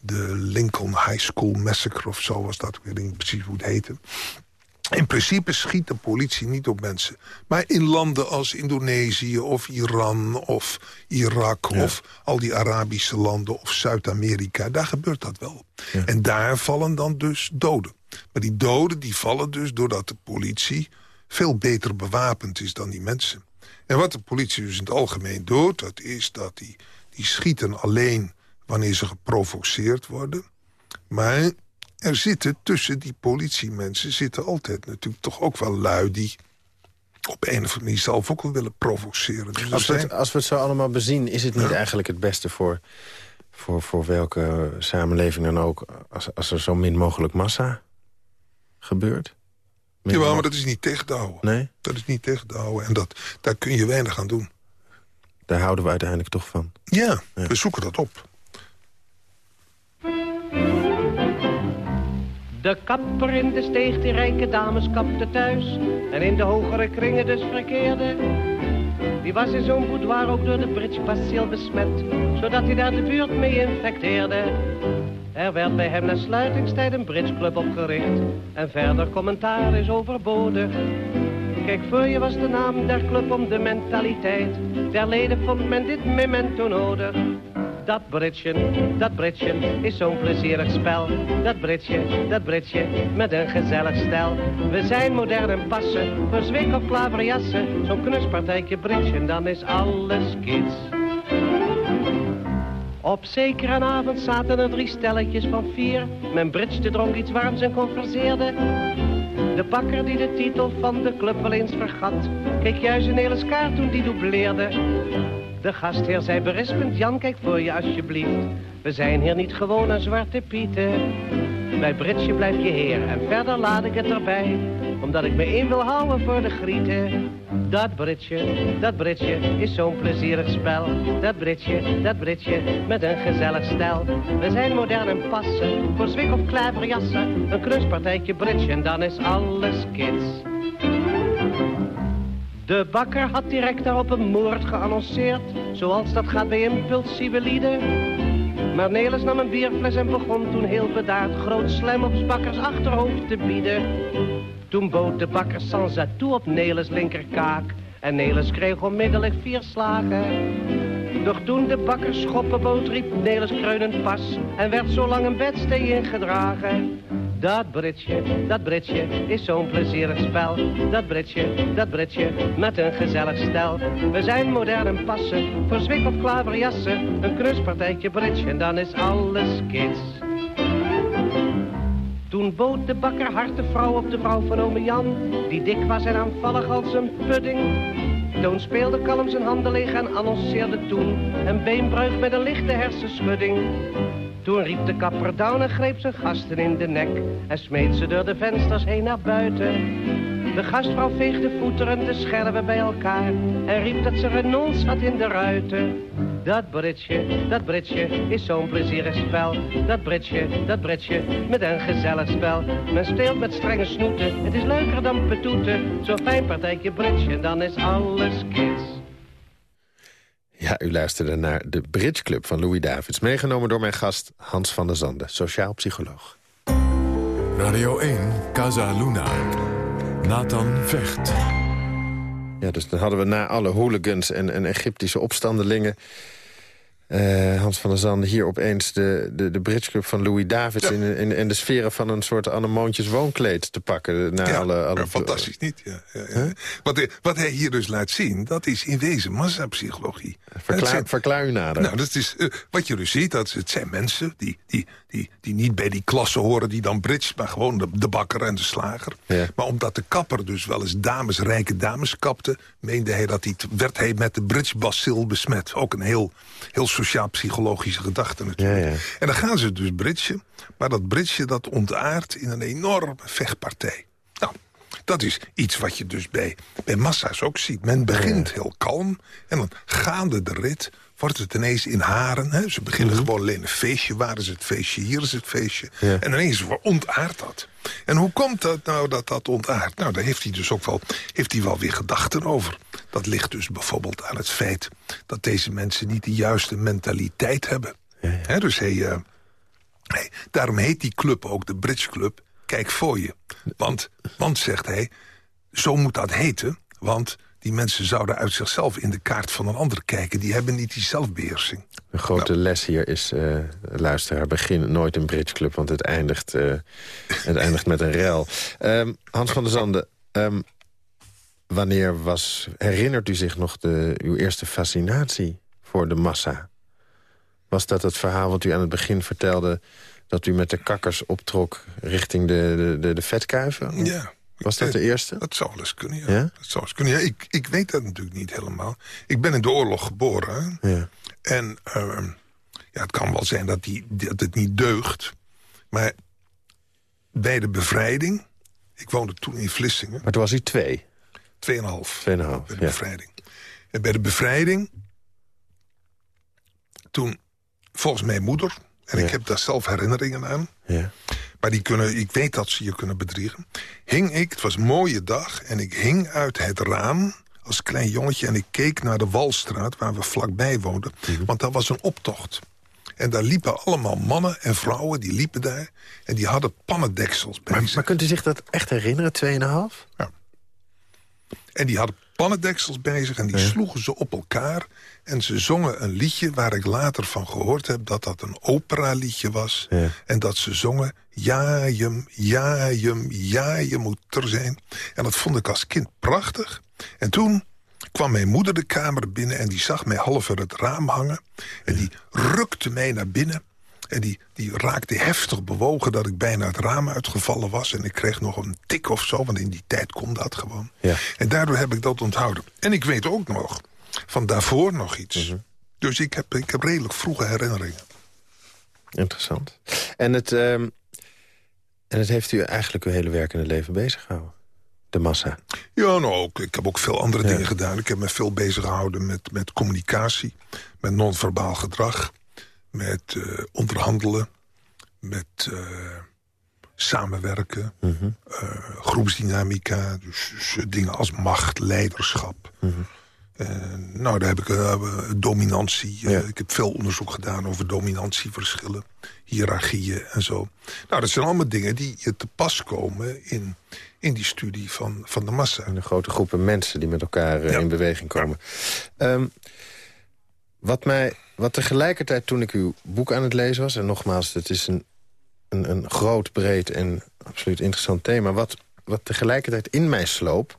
De Lincoln High School Massacre of zo was dat. Ik weet niet precies hoe het heette. In principe schiet de politie niet op mensen. Maar in landen als Indonesië of Iran of Irak... of al die Arabische landen of Zuid-Amerika, daar gebeurt dat wel. En daar vallen dan dus doden. Maar die doden die vallen dus doordat de politie veel beter bewapend is dan die mensen. En wat de politie dus in het algemeen doet... dat is dat die, die schieten alleen wanneer ze geprovoceerd worden. Maar er zitten tussen die politiemensen... zitten altijd natuurlijk toch ook wel lui die op een of andere manier zelf ook wel willen provoceren. Dus als, we het, als we het zo allemaal bezien, is het niet eigenlijk het beste voor, voor, voor welke samenleving dan ook... als, als er zo min mogelijk massa gebeurt? Ja, maar dat is niet tegen te houden. Nee? Dat is niet tegen te houden en dat, daar kun je weinig aan doen. Daar houden we uiteindelijk toch van? Ja, ja. we zoeken dat op. De kapper in de steeg, die rijke dames kapte thuis. En in de hogere kringen dus verkeerde. Die was in zo'n boudoir ook door de bridge besmet. Zodat hij daar de buurt mee infecteerde. Er werd bij hem na sluitingstijd een bridgeclub opgericht. En verder commentaar is overbodig. Kijk, voor je was de naam der club om de mentaliteit. Der leden vond men dit memento nodig. Dat britsje, dat britsje is zo'n plezierig spel. Dat britsje, dat britsje met een gezellig stel. We zijn modern en passen, voor zwik of klaverjassen. Zo'n knuspartijtje britsje, dan is alles kids. Op zekere avond zaten er drie stelletjes van vier. Men bridgte dronk iets warms en converseerde. De bakker die de titel van de club wel eens vergat, keek juist een hele kaart toen die dubleerde. De gastheer zei berispend, Jan, kijk voor je alsjeblieft. We zijn hier niet gewoon een zwarte pieten. Bij Britsje blijf je heer en verder laat ik het erbij. Omdat ik me in wil houden voor de grieten. Dat Britsje, dat Britsje is zo'n plezierig spel. Dat Britsje, dat Britsje met een gezellig stel. We zijn modern en passen, voor zwik of klaverjassen. Een knuspartijtje Britsje en dan is alles kids. De bakker had direct daarop een moord geannonceerd, zoals dat gaat bij impulsieve lieden. Maar Nelis nam een bierfles en begon toen heel bedaard groot slijm op bakkers achterhoofd te bieden. Toen bood de bakker sans toe op Nelis linkerkaak en Nelis kreeg onmiddellijk vier slagen. Doch toen de bakker schoppen bood riep Nelis kreunend pas en werd zo lang een bedstee ingedragen. Dat Britsje, dat Britsje is zo'n plezierig spel. Dat Britsje, dat Britsje met een gezellig stel. We zijn modern en passen, voor zwik of klaverjassen. Een knuspartijtje Britsje en dan is alles kids. Toen bood de bakker harte vrouw op de vrouw van ome Jan, die dik was en aanvallig als een pudding. Toon speelde kalm zijn handen leeg en annonceerde toen een beenbreuk met een lichte hersenschudding. Toen riep de kapper down en greep zijn gasten in de nek en smeet ze door de vensters heen naar buiten. De gastvrouw veegde voeteren de scherven bij elkaar en riep dat ze renons had in de ruiten. Dat britsje, dat britsje is zo'n plezierig spel. Dat britsje, dat britsje met een gezellig spel. Men speelt met strenge snoeten, het is leuker dan petoeten. Zo'n fijn partijtje britsje, dan is alles kids. Ja, u luisterde naar de Bridge Club van Louis Davids. Meegenomen door mijn gast Hans van der Zande, sociaal psycholoog. Radio 1, Casa Luna. Nathan Vecht. Ja, dus dan hadden we na alle hooligans en, en Egyptische opstandelingen... Uh, Hans van der Zande hier opeens de, de, de Brits Club van Louis Davids... In, in, in, de sferen van een soort Annemoontjes woonkleed te pakken. Naar ja, alle, alle... fantastisch niet. Ja, ja, ja. Wat, hij, wat hij hier dus laat zien, dat is in wezen massapsychologie. Verklaar, zijn, verklaar u nader. Nou, dat is, uh, wat je dus ziet, dat het zijn mensen die, die, die, die niet bij die klasse horen... die dan Brits, maar gewoon de, de bakker en de slager. Maar omdat de kapper dus wel eens dames, rijke dames kapte... meende hij dat hij, werd hij met de Brits bacil besmet. Ook een heel, heel sociaal-psychologische gedachte natuurlijk. Ja, ja. En dan gaan ze dus bridgen, maar dat bridgen dat ontaart in een enorme vechtpartij. Nou, dat is iets wat je dus bij, bij massa's ook ziet. Men begint heel kalm en dan gaande de rit wordt het ineens in haren. Hè? Ze beginnen Mhm. gewoon alleen een feestje. Waar is het feestje? Hier is het feestje. En ineens ontaart dat. En hoe komt dat nou dat dat ontaart? Nou, daar heeft hij dus ook wel, heeft hij wel weer gedachten over. Dat ligt dus bijvoorbeeld aan het feit... dat deze mensen niet de juiste mentaliteit hebben. Dus hij, eh, daarom heet die club ook de Bridge Club. Kijk voor je. Want, want, zegt hij, zo moet dat heten. Want die mensen zouden uit zichzelf in de kaart van een ander kijken. Die hebben niet die zelfbeheersing. De grote les hier is, eh, luisteraar, begin nooit een Bridge Club... want het eindigt, eh, het eindigt met een rel. Ehm, Hans van der Zande, ehm, wanneer was, herinnert u zich nog de, uw eerste fascinatie voor de massa? Was dat het verhaal wat u aan het begin vertelde... dat u met de kakkers optrok richting de, de, de, de vetkuiven? Ja, Was dat de eerste? Dat zou wel eens kunnen, ja. Ja? Dat zou eens kunnen. Ja, ik, ik weet dat natuurlijk niet helemaal. Ik ben in de oorlog geboren. Ja. En ehm, ja, het kan wel zijn dat, die, dat het niet deugt. Maar bij de bevrijding... Ik woonde toen in Vlissingen. Maar toen was hij twee. Tweeënhalf. Tweeënhalf, Bij de ja. bevrijding. En bij de bevrijding... Toen, volgens mijn moeder... En ik Ja. heb daar zelf herinneringen aan... Ja. maar die kunnen, ik weet dat ze je kunnen bedriegen... hing ik, het was een mooie dag... en ik hing uit het raam als klein jongetje... en ik keek naar de Walstraat, waar we vlakbij woonden... Mhm. want dat was een optocht. En daar liepen allemaal mannen en vrouwen, die liepen daar... en die hadden pannendeksels bij Maar, zich. maar kunt u zich dat echt herinneren, tweeënhalf? En die hadden pannendeksels bij zich en die sloegen ze op elkaar. En ze zongen een liedje waar ik later van gehoord heb... dat dat een operaliedje was. Ja. En dat ze zongen... Ja, jem, ja, jem, ja, je moet er zijn. En dat vond ik als kind prachtig. En toen kwam mijn moeder de kamer binnen... en die zag mij half uit het raam hangen. En die rukte mij naar binnen. En die, die raakte heftig bewogen dat ik bijna het raam uitgevallen was. En ik kreeg nog een tik of zo, want in die tijd kon dat gewoon. Ja. En daardoor heb ik dat onthouden. En ik weet ook nog van daarvoor nog iets. Dus ik heb, ik heb redelijk vroege herinneringen. Interessant. En het, ehm, en het heeft u eigenlijk uw hele werkende leven bezig gehouden? De massa. Ja, nou ook. Ik heb ook veel andere dingen gedaan. Ik heb me veel bezig gehouden met, met communicatie. Met non-verbaal gedrag. Met eh, onderhandelen. Met eh, samenwerken. Mhm. eh, groepsdynamica. Dus, dus, dingen als macht, leiderschap. Mhm. Nou, daar heb ik dominantie. Ja. Ik heb veel onderzoek gedaan over dominantieverschillen. Hiërarchieën en zo. Nou, dat zijn allemaal dingen die je te pas komen in, in die studie van, van de massa. En de grote groepen mensen die met elkaar Ja. in beweging komen. Ehm, wat, mij, wat tegelijkertijd toen ik uw boek aan het lezen was... en nogmaals, het is een, een, een groot, breed en absoluut interessant thema... Wat, wat tegelijkertijd in mij sloop...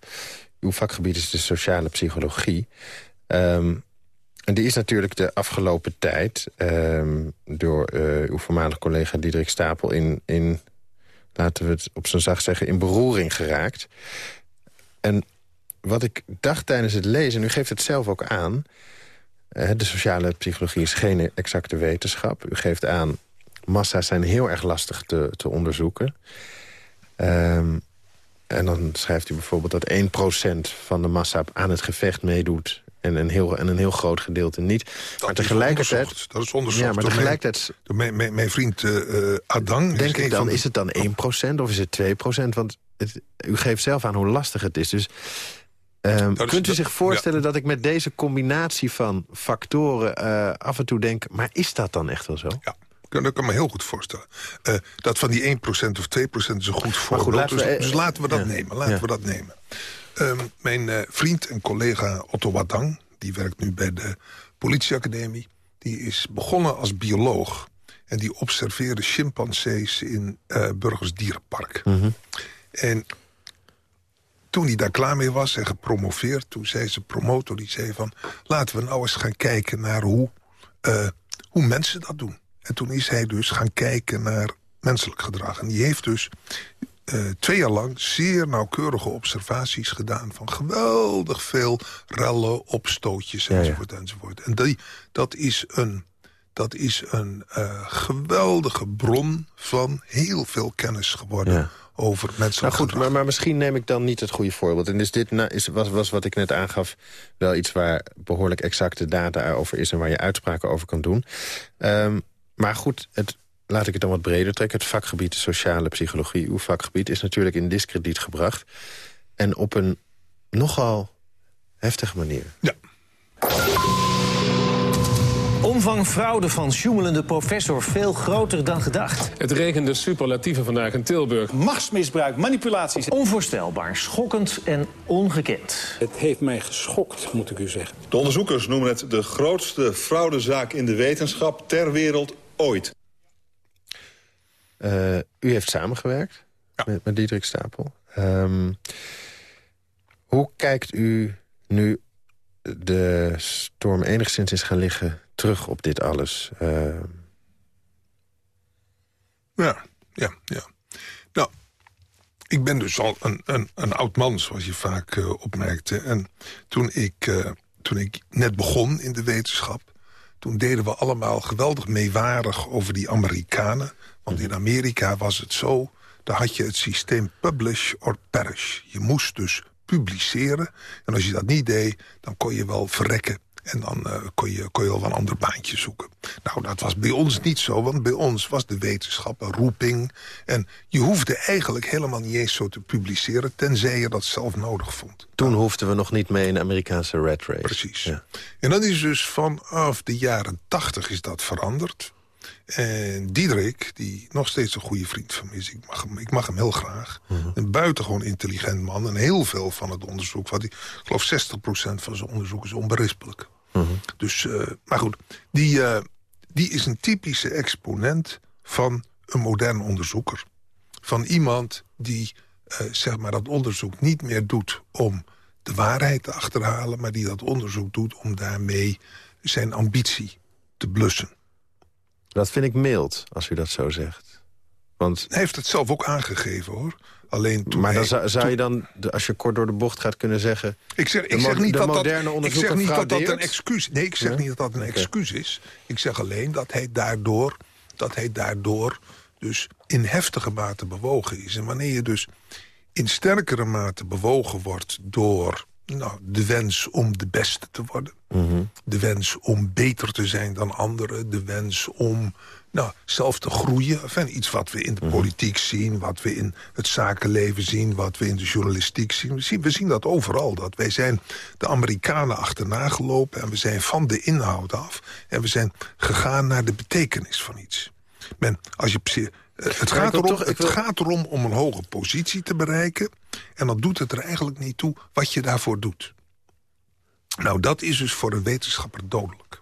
uw vakgebied is de sociale psychologie... Ehm, en die is natuurlijk de afgelopen tijd... ehm, door eh, uw voormalig collega Diederik Stapel... in, in, laten we het op zijn zacht zeggen, in beroering geraakt... En wat ik dacht tijdens het lezen, en u geeft het zelf ook aan... eh, de sociale psychologie is geen exacte wetenschap. U geeft aan, massa's zijn heel erg lastig te, te onderzoeken. Ehm, en dan schrijft u bijvoorbeeld dat 1% van de massa aan het gevecht meedoet... en een heel, en een heel groot gedeelte niet. maar is tegelijkertijd... Dat is onderzocht Ja, maar tegelijkertijd mijn, mijn, mijn vriend eh, eh, Adang. Denk een ik dan, is het dan 1% of is het 2%? Want het, u geeft zelf aan hoe lastig het is. Dus dus kunt u zich voorstellen dat ik met deze combinatie van factoren... eh, af en toe denk, maar is dat dan echt wel zo? Ja, dat kan ik me heel goed voorstellen. Eh, dat van die 1% of 2% is een goed voorbeeld. dus, dus laten we dat ja. nemen. Laten Ja. we dat nemen. Ehm, mijn eh, vriend en collega Otto Wadang... die werkt nu bij de politieacademie... die is begonnen als bioloog... en die observeerde chimpansees in eh Burgers Dierenpark. En toen hij daar klaar mee was en gepromoveerd... toen zei zijn promotor, die zei van... laten we nou eens gaan kijken naar hoe, eh, hoe mensen dat doen. En toen is hij dus gaan kijken naar menselijk gedrag. En die heeft dus eh, twee jaar lang zeer nauwkeurige observaties gedaan... van geweldig veel rellen, opstootjes ja. enzovoort enzovoort. En die, dat is een, dat is een eh, geweldige bron van heel veel kennis geworden... Ja. Over menselijk Nou goed, maar, maar misschien neem ik dan niet het goede voorbeeld. En is dit nou, is, was, was wat ik net aangaf wel iets waar behoorlijk exacte data over is... en waar je uitspraken over kan doen. Ehm, maar goed, het, laat ik het dan wat breder trekken. Het vakgebied sociale psychologie, uw vakgebied... is natuurlijk in diskrediet gebracht. En op een nogal heftige manier. Ja. Omvang fraude van sjoemelende professor veel groter dan gedacht. Het regende superlatieven vandaag in Tilburg. Machtsmisbruik, manipulaties. Onvoorstelbaar, schokkend en ongekend. Het heeft mij geschokt, moet ik u zeggen. De onderzoekers noemen het de grootste fraudezaak in de wetenschap ter wereld ooit. Eh, u heeft samengewerkt met, met Diederik Stapel. Ehm, hoe kijkt u nu de storm enigszins is gaan liggen terug op dit alles? Ehm, Ja, ja, ja. Nou, ik ben dus al een, een, een oud man, zoals je vaak uh, opmerkte. En toen ik, uh, toen ik net begon in de wetenschap... toen deden we allemaal geweldig meewarig over die Amerikanen. Want in Amerika was het zo... daar had je het systeem publish or perish. Je moest dus publiceren. En als je dat niet deed, dan kon je wel verrekken en dan uh, kon, je, kon je wel een ander baantje zoeken. Nou, dat was bij ons niet zo, want bij ons was de wetenschap een roeping. En je hoefde eigenlijk helemaal niet eens zo te publiceren... tenzij je dat zelf nodig vond. Toen hoefden we nog niet mee in de Amerikaanse red race. Precies. Ja. En dat is dus vanaf de jaren tachtig is dat veranderd. En Diederik, die nog steeds een goede vriend van me is... ik mag hem, ik mag hem heel graag. -huh. Een buitengewoon intelligent man. En heel veel van het onderzoek... Wat hij, ik geloof 60% van zijn onderzoek is onberispelijk. -huh. Dus, uh, maar goed, die, uh, die is een typische exponent van een modern onderzoeker. Van iemand die uh, zeg maar dat onderzoek niet meer doet... om de waarheid te achterhalen... maar die dat onderzoek doet om daarmee zijn ambitie te blussen. Dat vind ik mild, als u dat zo zegt. Want... Hij heeft het zelf ook aangegeven, hoor. Alleen toen maar dan hij, zou, zou toen... je dan, als je kort door de bocht gaat kunnen zeggen... Ik zeg, ik zeg niet, dat dat, ik zeg niet dat dat een excuus Nee, ik zeg ja? niet dat dat een excuus is. Ik zeg alleen dat hij daardoor, dat hij daardoor dus in heftige mate bewogen is. En wanneer je dus in sterkere mate bewogen wordt door nou, de wens om de beste te worden. Mm -hmm. De wens om beter te zijn dan anderen. De wens om nou, zelf te groeien. Enfin, iets wat we in de politiek zien, wat we in het zakenleven zien... wat we in de journalistiek zien. We zien, we zien dat overal. Dat wij zijn de Amerikanen achterna gelopen... en we zijn van de inhoud af. En we zijn gegaan naar de betekenis van iets. Men, als je het, gaat, erom, toch, het wil... gaat erom om een hoge positie te bereiken. En dan doet het er eigenlijk niet toe wat je daarvoor doet. Nou, dat is dus voor een wetenschapper dodelijk.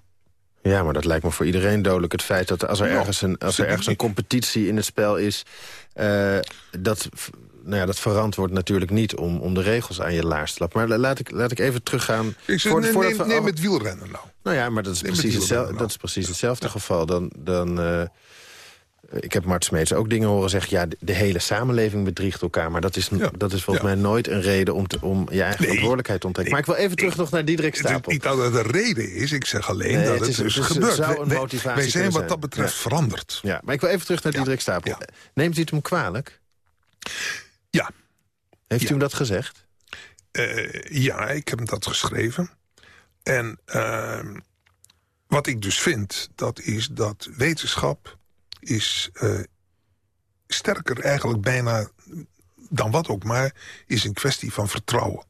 Ja, maar dat lijkt me voor iedereen dodelijk. Het feit dat als er nou, ergens een, als er ergens een competitie in het spel is... Uh, dat, nou ja, dat verantwoordt natuurlijk niet om, om de regels aan je laars te lappen. Maar laat ik, laat ik even teruggaan... Ik zeg, voor, neem, voor neem, neem het wielrennen nou. Nou ja, maar dat is, precies, hetzelfde, nou. dat is precies hetzelfde ja. geval. Dan... dan uh, ik heb Mart Smeets ook dingen horen zeggen... ja, de, hele samenleving bedriegt elkaar. Maar dat is, ja. dat is volgens ja. mij nooit een reden om, te, om je eigen nee. verantwoordelijkheid te ontdekken. Maar ik wil even terug ik, nog naar Diederik Stapel. Niet dat het een reden is, ik zeg alleen nee, dat het, het is, dus het gebeurt. Zou een motivatie wij zijn wat dat betreft ja. veranderd. Ja, maar ik wil even terug naar Diederik Stapel. Neemt u het hem kwalijk? Ja. Heeft u hem dat gezegd? Uh, ja, ik heb hem dat geschreven. En uh, wat ik dus vind, dat is dat wetenschap is uh, sterker eigenlijk bijna dan wat ook maar... is een kwestie van vertrouwen.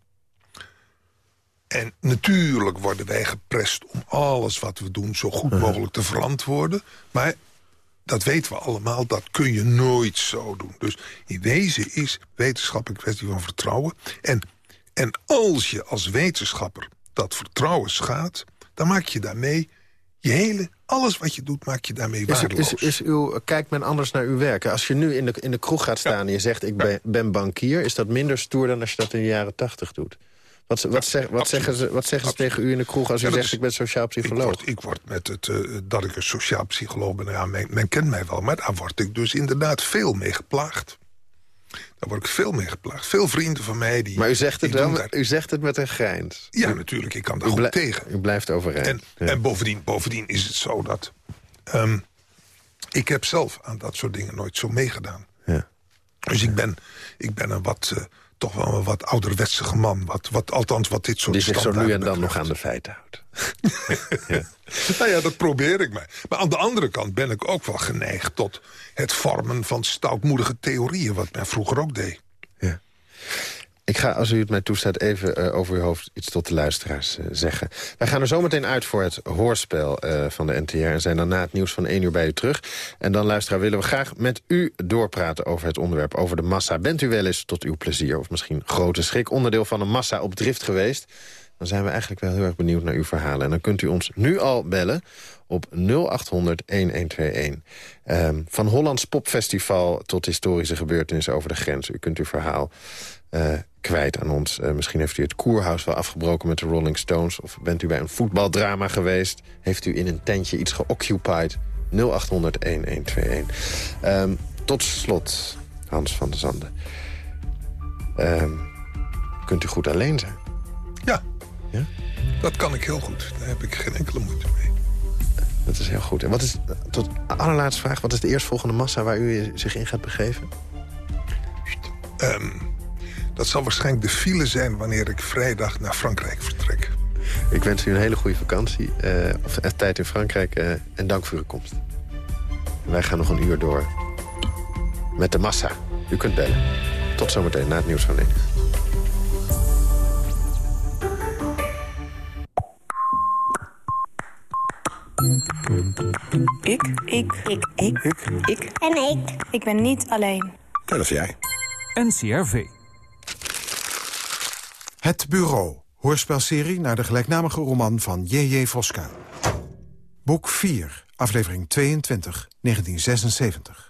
En natuurlijk worden wij geprest om alles wat we doen... zo goed mogelijk te verantwoorden. Maar dat weten we allemaal, dat kun je nooit zo doen. Dus in wezen is wetenschap een kwestie van vertrouwen. En, en als je als wetenschapper dat vertrouwen schaadt... dan maak je daarmee je hele, alles wat je doet, maak je daarmee waardeloos. Is, is, is uw, kijkt men anders naar uw werk? Als je nu in de, in de kroeg gaat staan ja. en je zegt... ik ben, ben, bankier, is dat minder stoer dan als je dat in de jaren tachtig doet? Wat, wat, ja, zeg, wat zeggen ze, wat zeggen ze tegen u in de kroeg als u ja, zegt... Is, ik ben sociaal psycholoog? Ik word, ik word met het uh, dat ik een sociaal psycholoog ben... Ja, men, men kent mij wel, maar daar word ik dus inderdaad veel mee geplaagd. Daar word ik veel mee geplaagd. Veel vrienden van mij die... Maar u zegt het, wel, daar... u zegt het met een grijns. Ja, u, natuurlijk. Ik kan daar goed tegen. U blijft overeind. En, ja. en bovendien, bovendien is het zo dat... Um, ik heb zelf aan dat soort dingen nooit zo meegedaan. Ja. Dus ik ben, ik ben een wat... Uh, toch wel een wat ouderwetsige man. Wat, wat, althans wat dit soort Die zich zo nu en dan nog aan de feiten houdt. [laughs] ja. Nou ja, dat probeer ik maar. Maar aan de andere kant ben ik ook wel geneigd... tot het vormen van stoutmoedige theorieën... wat men vroeger ook deed. Ja. Ik ga, als u het mij toestaat, even uh, over uw hoofd iets tot de luisteraars uh, zeggen. Wij gaan er zometeen uit voor het hoorspel uh, van de NTR... en zijn dan na het nieuws van 1 uur bij u terug. En dan, luisteraar, willen we graag met u doorpraten over het onderwerp... over de massa. Bent u wel eens tot uw plezier of misschien grote schrik... onderdeel van een massa op drift geweest? Dan zijn we eigenlijk wel heel erg benieuwd naar uw verhalen. En dan kunt u ons nu al bellen op 0800-1121. Um, van Hollands Popfestival tot historische gebeurtenissen over de grens. U kunt uw verhaal kwijt aan ons. Uh, misschien heeft u het koerhuis wel afgebroken met de Rolling Stones... of bent u bij een voetbaldrama geweest? Heeft u in een tentje iets geoccupied? 0800-1121. Um, tot slot, Hans van der Zanden. Ehm, kunt u goed alleen zijn? Ja. ja, dat kan ik heel goed. Daar heb ik geen enkele moeite mee. Dat is heel goed. En wat is, tot allerlaatste vraag, wat is de eerstvolgende massa waar u zich in gaat begeven? Ehm, dat zal waarschijnlijk de file zijn wanneer ik vrijdag naar Frankrijk vertrek. Ik wens u een hele goede vakantie, uh, of uh, tijd in Frankrijk uh, en dank voor uw komst. Wij gaan nog een uur door met de massa. U kunt bellen. Tot zometeen na het nieuws van 1. Ik. Ik. Ik. Ik. Ik. Ik. En ik. Ik ben niet alleen. Dat is jij. NCRV. Het Bureau. Hoorspelserie naar de gelijknamige roman van J.J. Voska. Boek 4, aflevering 22, 1976.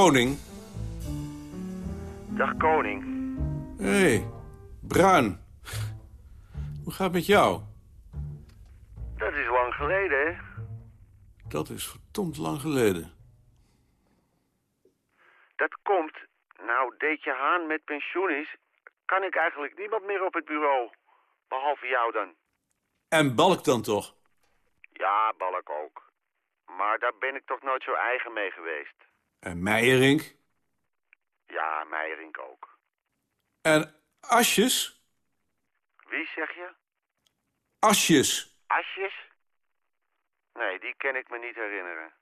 Koning. Dag Koning. Hé, hey, Bruin. Hoe gaat het met jou? Dat is lang geleden, hè? Dat is verdomd lang geleden. Dat komt. Nou, Deetje Haan met pensioen is... kan ik eigenlijk niemand meer op het bureau. Behalve jou dan. En Balk dan toch? Ja, Balk ook. Maar daar ben ik toch nooit zo eigen mee geweest. En Meijerink? Ja, Meijerink ook. En Asjes? Wie zeg je? Asjes. Asjes? Nee, die kan ik me niet herinneren.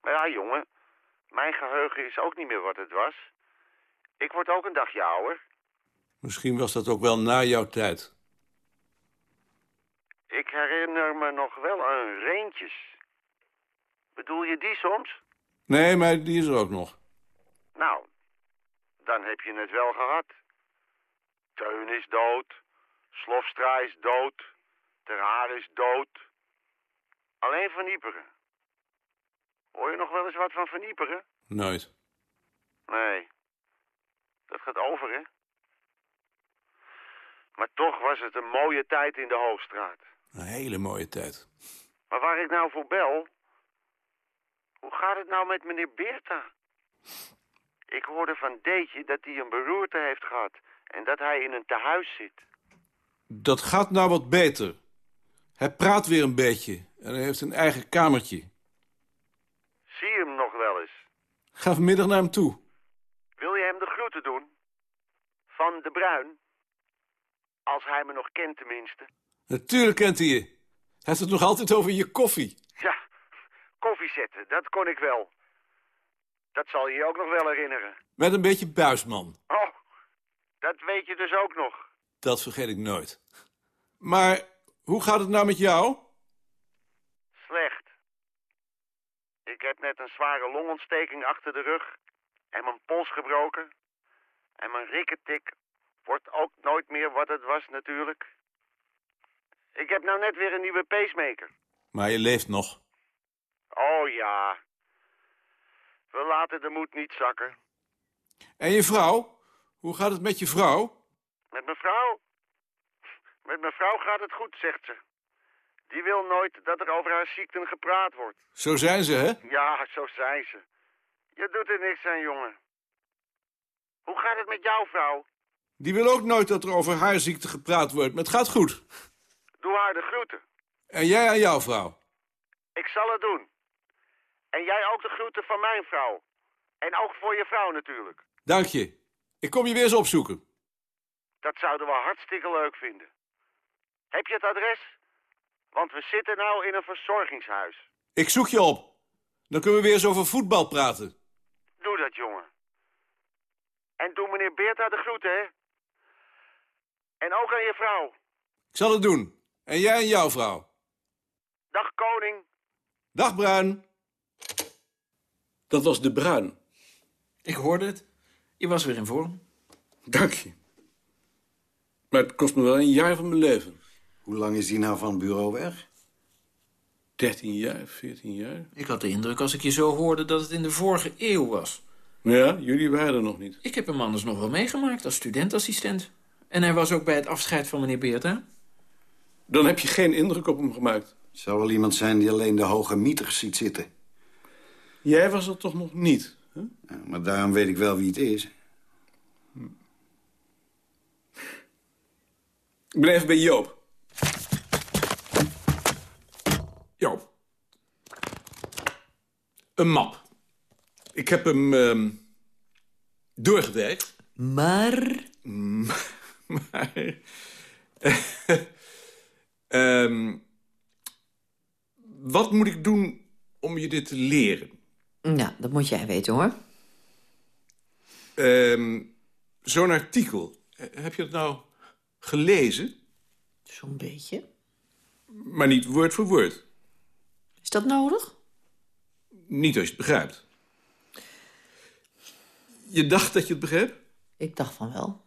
Maar ja, jongen, mijn geheugen is ook niet meer wat het was. Ik word ook een dagje ouder. Misschien was dat ook wel na jouw tijd. Ik herinner me nog wel een Reentjes. Bedoel je die soms? Nee, maar die is er ook nog. Nou, dan heb je het wel gehad. Teun is dood. Slofstra is dood. Ter Haar is dood. Alleen Van Ieperen. Hoor je nog wel eens wat van Van Ieperen? Nooit. Nee. Dat gaat over, hè? Maar toch was het een mooie tijd in de Hoogstraat. Een hele mooie tijd. Maar waar ik nou voor bel... Hoe gaat het nou met meneer Beerta? Ik hoorde van Deetje dat hij een beroerte heeft gehad... en dat hij in een tehuis zit. Dat gaat nou wat beter. Hij praat weer een beetje en hij heeft een eigen kamertje. Zie je hem nog wel eens? Ga vanmiddag naar hem toe. Wil je hem de groeten doen? Van de Bruin? Als hij me nog kent tenminste. Natuurlijk kent hij je. Hij heeft het nog altijd over je koffie. Ja, koffie zetten, dat kon ik wel. Dat zal je je ook nog wel herinneren. Met een beetje buisman. Oh, dat weet je dus ook nog. Dat vergeet ik nooit. Maar hoe gaat het nou met jou? Slecht. Ik heb net een zware longontsteking achter de rug. En mijn pols gebroken. En mijn rikketik wordt ook nooit meer wat het was natuurlijk. Ik heb nou net weer een nieuwe pacemaker. Maar je leeft nog. Oh ja. We laten de moed niet zakken. En je vrouw? Hoe gaat het met je vrouw? Met mijn vrouw? Met mijn vrouw gaat het goed, zegt ze. Die wil nooit dat er over haar ziekten gepraat wordt. Zo zijn ze, hè? Ja, zo zijn ze. Je doet er niks aan, jongen. Hoe gaat het met jouw vrouw? Die wil ook nooit dat er over haar ziekte gepraat wordt, maar het gaat goed. Doe haar de groeten. En jij aan jouw vrouw? Ik zal het doen. En jij ook de groeten van mijn vrouw. En ook voor je vrouw natuurlijk. Dank je. Ik kom je weer eens opzoeken. Dat zouden we hartstikke leuk vinden. Heb je het adres? Want we zitten nou in een verzorgingshuis. Ik zoek je op. Dan kunnen we weer eens over voetbal praten. Doe dat, jongen. En doe meneer Beerta de groeten, hè? En ook aan je vrouw. Ik zal het doen. En jij en jouw vrouw. Dag, koning. Dag, Bruin. Dat was de Bruin. Ik hoorde het. Je was weer in vorm. Dank je. Maar het kost me wel een jaar van mijn leven. Hoe lang is hij nou van het bureau weg? 13 jaar, 14 jaar. Ik had de indruk als ik je zo hoorde dat het in de vorige eeuw was. Ja, jullie waren er nog niet. Ik heb hem anders nog wel meegemaakt als studentassistent. En hij was ook bij het afscheid van meneer Beerta. Dan heb je geen indruk op hem gemaakt. Zou wel iemand zijn die alleen de hoge mieters ziet zitten. Jij was er toch nog niet? Hè? Ja, maar daarom weet ik wel wie het is. Ik ben even bij Joop. Joop. Een map. Ik heb hem ehm, doorgewerkt. Maar? [laughs] maar... [laughs] Ehm, wat moet ik doen om je dit te leren? Ja, dat moet jij weten, hoor. Ehm, Zo'n artikel, eh, heb je het nou gelezen? Zo'n beetje. Maar niet woord voor woord. Is dat nodig? Niet als je het begrijpt. Je dacht dat je het begreep? Ik dacht van wel.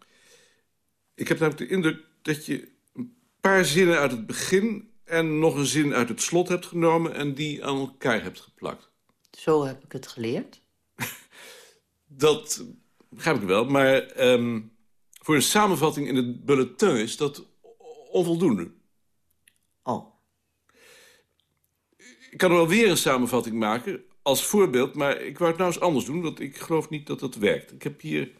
Ik heb namelijk de indruk dat je een paar zinnen uit het begin... en nog een zin uit het slot hebt genomen... en die aan elkaar hebt geplakt. Zo heb ik het geleerd. [laughs] Dat begrijp ik wel, maar ehm, voor een samenvatting in het bulletin is dat onvoldoende. Oh. Ik kan er wel weer een samenvatting maken als voorbeeld, maar ik wou het nou eens anders doen, want ik geloof niet dat dat werkt. Ik heb hier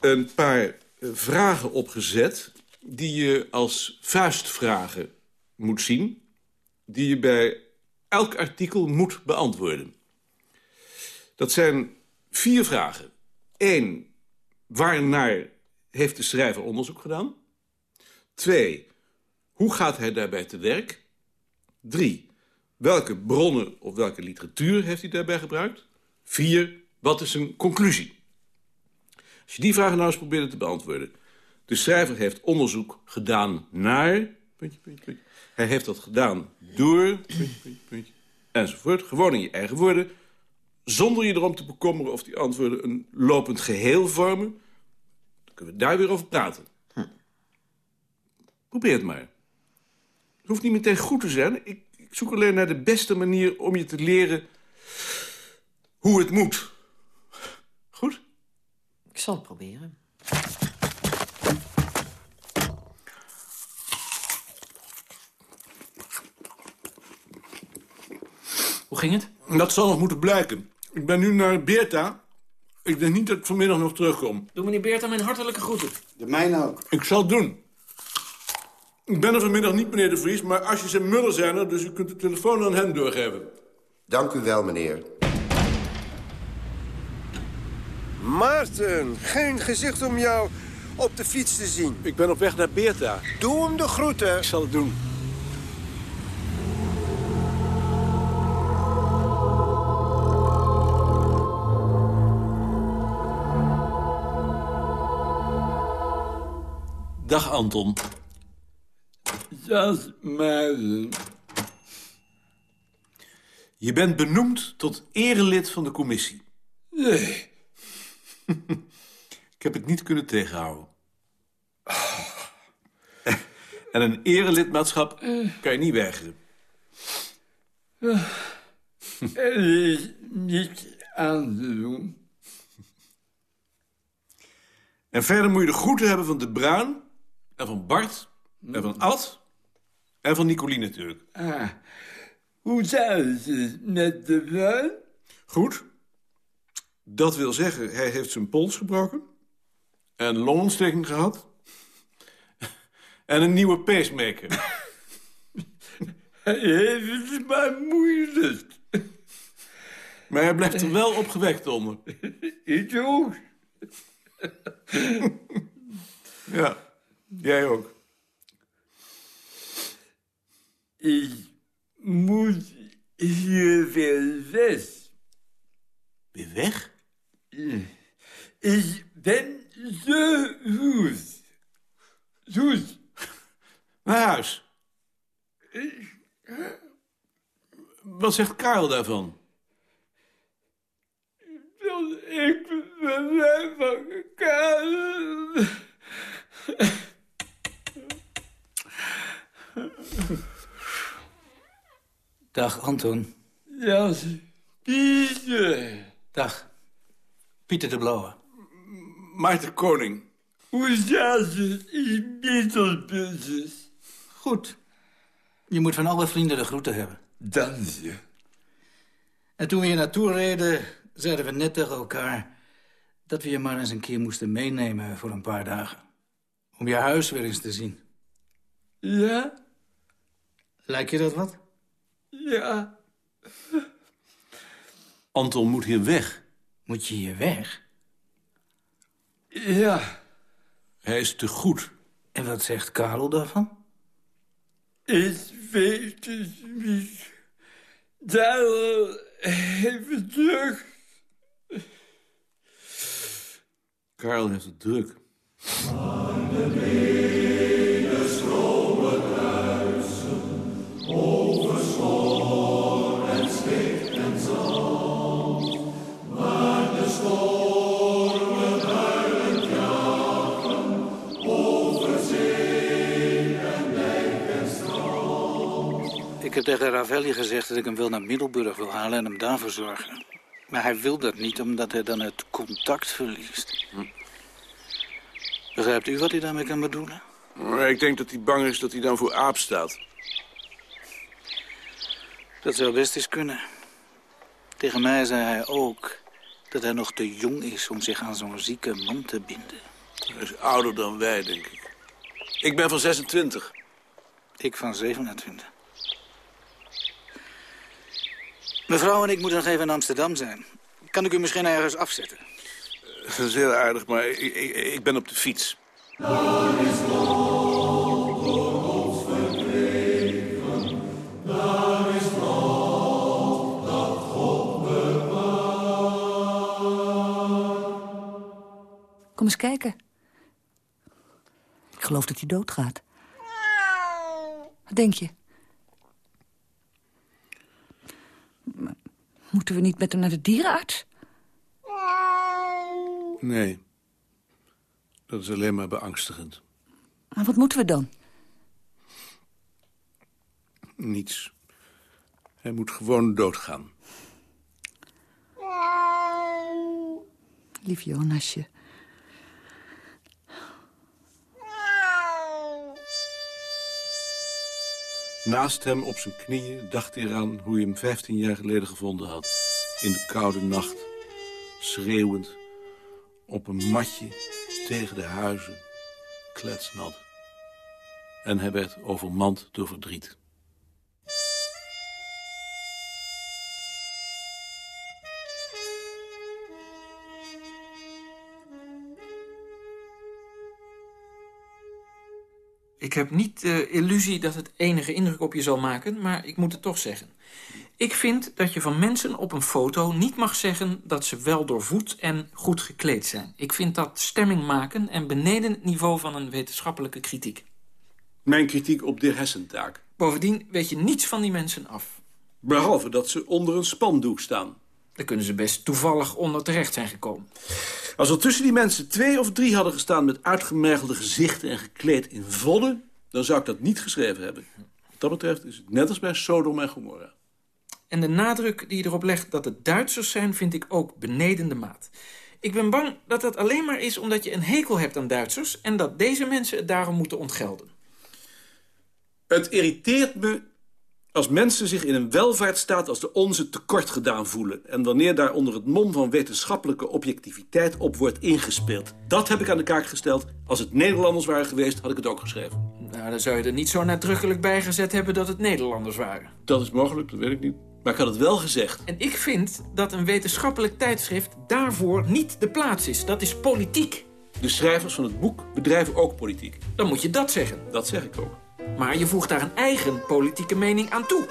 een paar eh, vragen opgezet die je als vuistvragen moet zien, die je bij elk artikel moet beantwoorden. Dat zijn vier vragen. Eén, waarnaar heeft de schrijver onderzoek gedaan? Twee, hoe gaat hij daarbij te werk? Drie, welke bronnen of welke literatuur heeft hij daarbij gebruikt? Vier, wat is zijn conclusie? Als je die vragen nou eens probeert te beantwoorden. De schrijver heeft onderzoek gedaan naar... Puntje, puntje, puntje. Hij heeft dat gedaan door... Enzovoort. Gewoon in je eigen woorden. Zonder je erom te bekommeren of die antwoorden een lopend geheel vormen. Dan kunnen we daar weer over praten. Probeer het maar. Het hoeft niet meteen goed te zijn. Ik, ik zoek alleen naar de beste manier om je te leren hoe het moet. Goed? Ik zal het proberen. Hoe ging het? Dat zal nog moeten blijken. Ik ben nu naar Beerta. Ik denk niet dat ik vanmiddag nog terugkom. Doe meneer Beerta mijn hartelijke groeten. De mijne ook. Ik zal het doen. Ik ben er vanmiddag niet, meneer de Vries, maar Asjes en Muller zijn er... dus u kunt de telefoon aan hen doorgeven. Dank u wel, meneer. Maarten, geen gezicht om jou op de fiets te zien. Ik ben op weg naar Beerta. Doe hem de groeten. Ik zal het doen. Dag, Anton. Dat maar... Je bent benoemd tot erelid van de commissie. Nee. [laughs] Ik heb het niet kunnen tegenhouden. [laughs] En een erelidmaatschap kan je niet weigeren. Er is niets aan te doen. En verder moet je de groeten hebben van De Bruin... en van Bart, en van Ad... en van Nicoline natuurlijk. Ah, hoe staat het met de bruin? Goed. Dat wil zeggen, hij heeft zijn pols gebroken... en longontsteking gehad... en een nieuwe pacemaker. Hij heeft het maar moeilijk. Maar hij blijft er wel opgewekt onder. [laughs] Ik ook. Ja, jij ook. Ik moet hier weer weg. Weer weg? Ik ben zo goed. Goed. Naar huis. Wat zegt Karel daarvan? Dat ik ben van elkaar. Dag, Anton. Ja, Pieter. Dag. Pieter de Blauwe. Maarten Koning. Hoe staat het in Beatles Goed. Je moet van alle vrienden de groeten hebben. Dank je. En toen we hier naartoe reden, zeiden we net tegen elkaar... dat we je maar eens een keer moesten meenemen voor een paar dagen. Om je huis weer eens te zien. Ja? Lijkt je dat wat? Ja. Anton moet hier weg. Moet je hier weg? Ja. Hij is te goed. En wat zegt Karel daarvan? Ik weet het niet. Daarom even terug. Karel heeft het druk. Heb tegen Ravelli gezegd dat ik hem wel naar Middelburg wil halen en hem daar verzorgen. Maar hij wil dat niet, omdat hij dan het contact verliest. Begrijpt u wat hij daarmee kan bedoelen? Ik denk dat hij bang is dat hij dan voor aap staat. Dat zou best eens kunnen. Tegen mij zei hij ook dat hij nog te jong is om zich aan zo'n zieke man te binden. Hij is ouder dan wij, denk ik. Ik ben van 26. Ik van 27. Mevrouw en ik moeten nog even in Amsterdam zijn. Kan ik u misschien ergens afzetten? Dat is heel aardig, maar ik, ik, ik ben op de fiets. Kom eens kijken. Ik geloof dat hij doodgaat. Wat denk je? Moeten we niet met hem naar de dierenarts? Nee. Dat is alleen maar beangstigend. Maar wat moeten we dan? Niets. Hij moet gewoon doodgaan. Lief Jonasje. Naast hem op zijn knieën dacht hij eraan hoe hij hem 15 jaar geleden gevonden had. In de koude nacht, schreeuwend, op een matje tegen de huizen, kletsnat. En hij werd overmand door verdriet. Ik heb niet de illusie dat het enige indruk op je zal maken, maar ik moet het toch zeggen. Ik vind dat je van mensen op een foto niet mag zeggen dat ze wel doorvoed en goed gekleed zijn. Ik vind dat stemming maken en beneden het niveau van een wetenschappelijke kritiek. Mijn kritiek op de Hessentaak. Bovendien weet je niets van die mensen af. Behalve dat ze onder een spandoek staan. Daar kunnen ze best toevallig onder terecht zijn gekomen. Als er tussen die mensen twee of drie hadden gestaan... met uitgemergelde gezichten en gekleed in vodden... dan zou ik dat niet geschreven hebben. Wat dat betreft is het net als bij Sodom en Gomorra. En de nadruk die je erop legt dat het Duitsers zijn... vind ik ook beneden de maat. Ik ben bang dat dat alleen maar is omdat je een hekel hebt aan Duitsers... en dat deze mensen het daarom moeten ontgelden. Het irriteert me als mensen zich in een welvaartsstaat als de onze tekort gedaan voelen... en wanneer daar onder het mom van wetenschappelijke objectiviteit op wordt ingespeeld. Dat heb ik aan de kaak gesteld. Als het Nederlanders waren geweest, had ik het ook geschreven. Nou, dan zou je er niet zo nadrukkelijk bij gezet hebben dat het Nederlanders waren. Dat is mogelijk, dat weet ik niet. Maar ik had het wel gezegd. En ik vind dat een wetenschappelijk tijdschrift daarvoor niet de plaats is. Dat is politiek. De schrijvers van het boek bedrijven ook politiek. Dan moet je dat zeggen. Dat zeg ik ook. Maar je voegt daar een eigen politieke mening aan toe.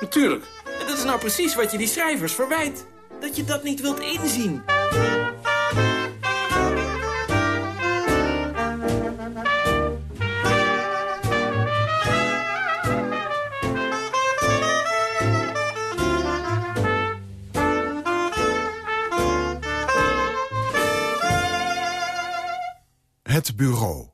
Natuurlijk. En dat is nou precies wat je die schrijvers verwijt. Dat je dat niet wilt inzien. Het Bureau.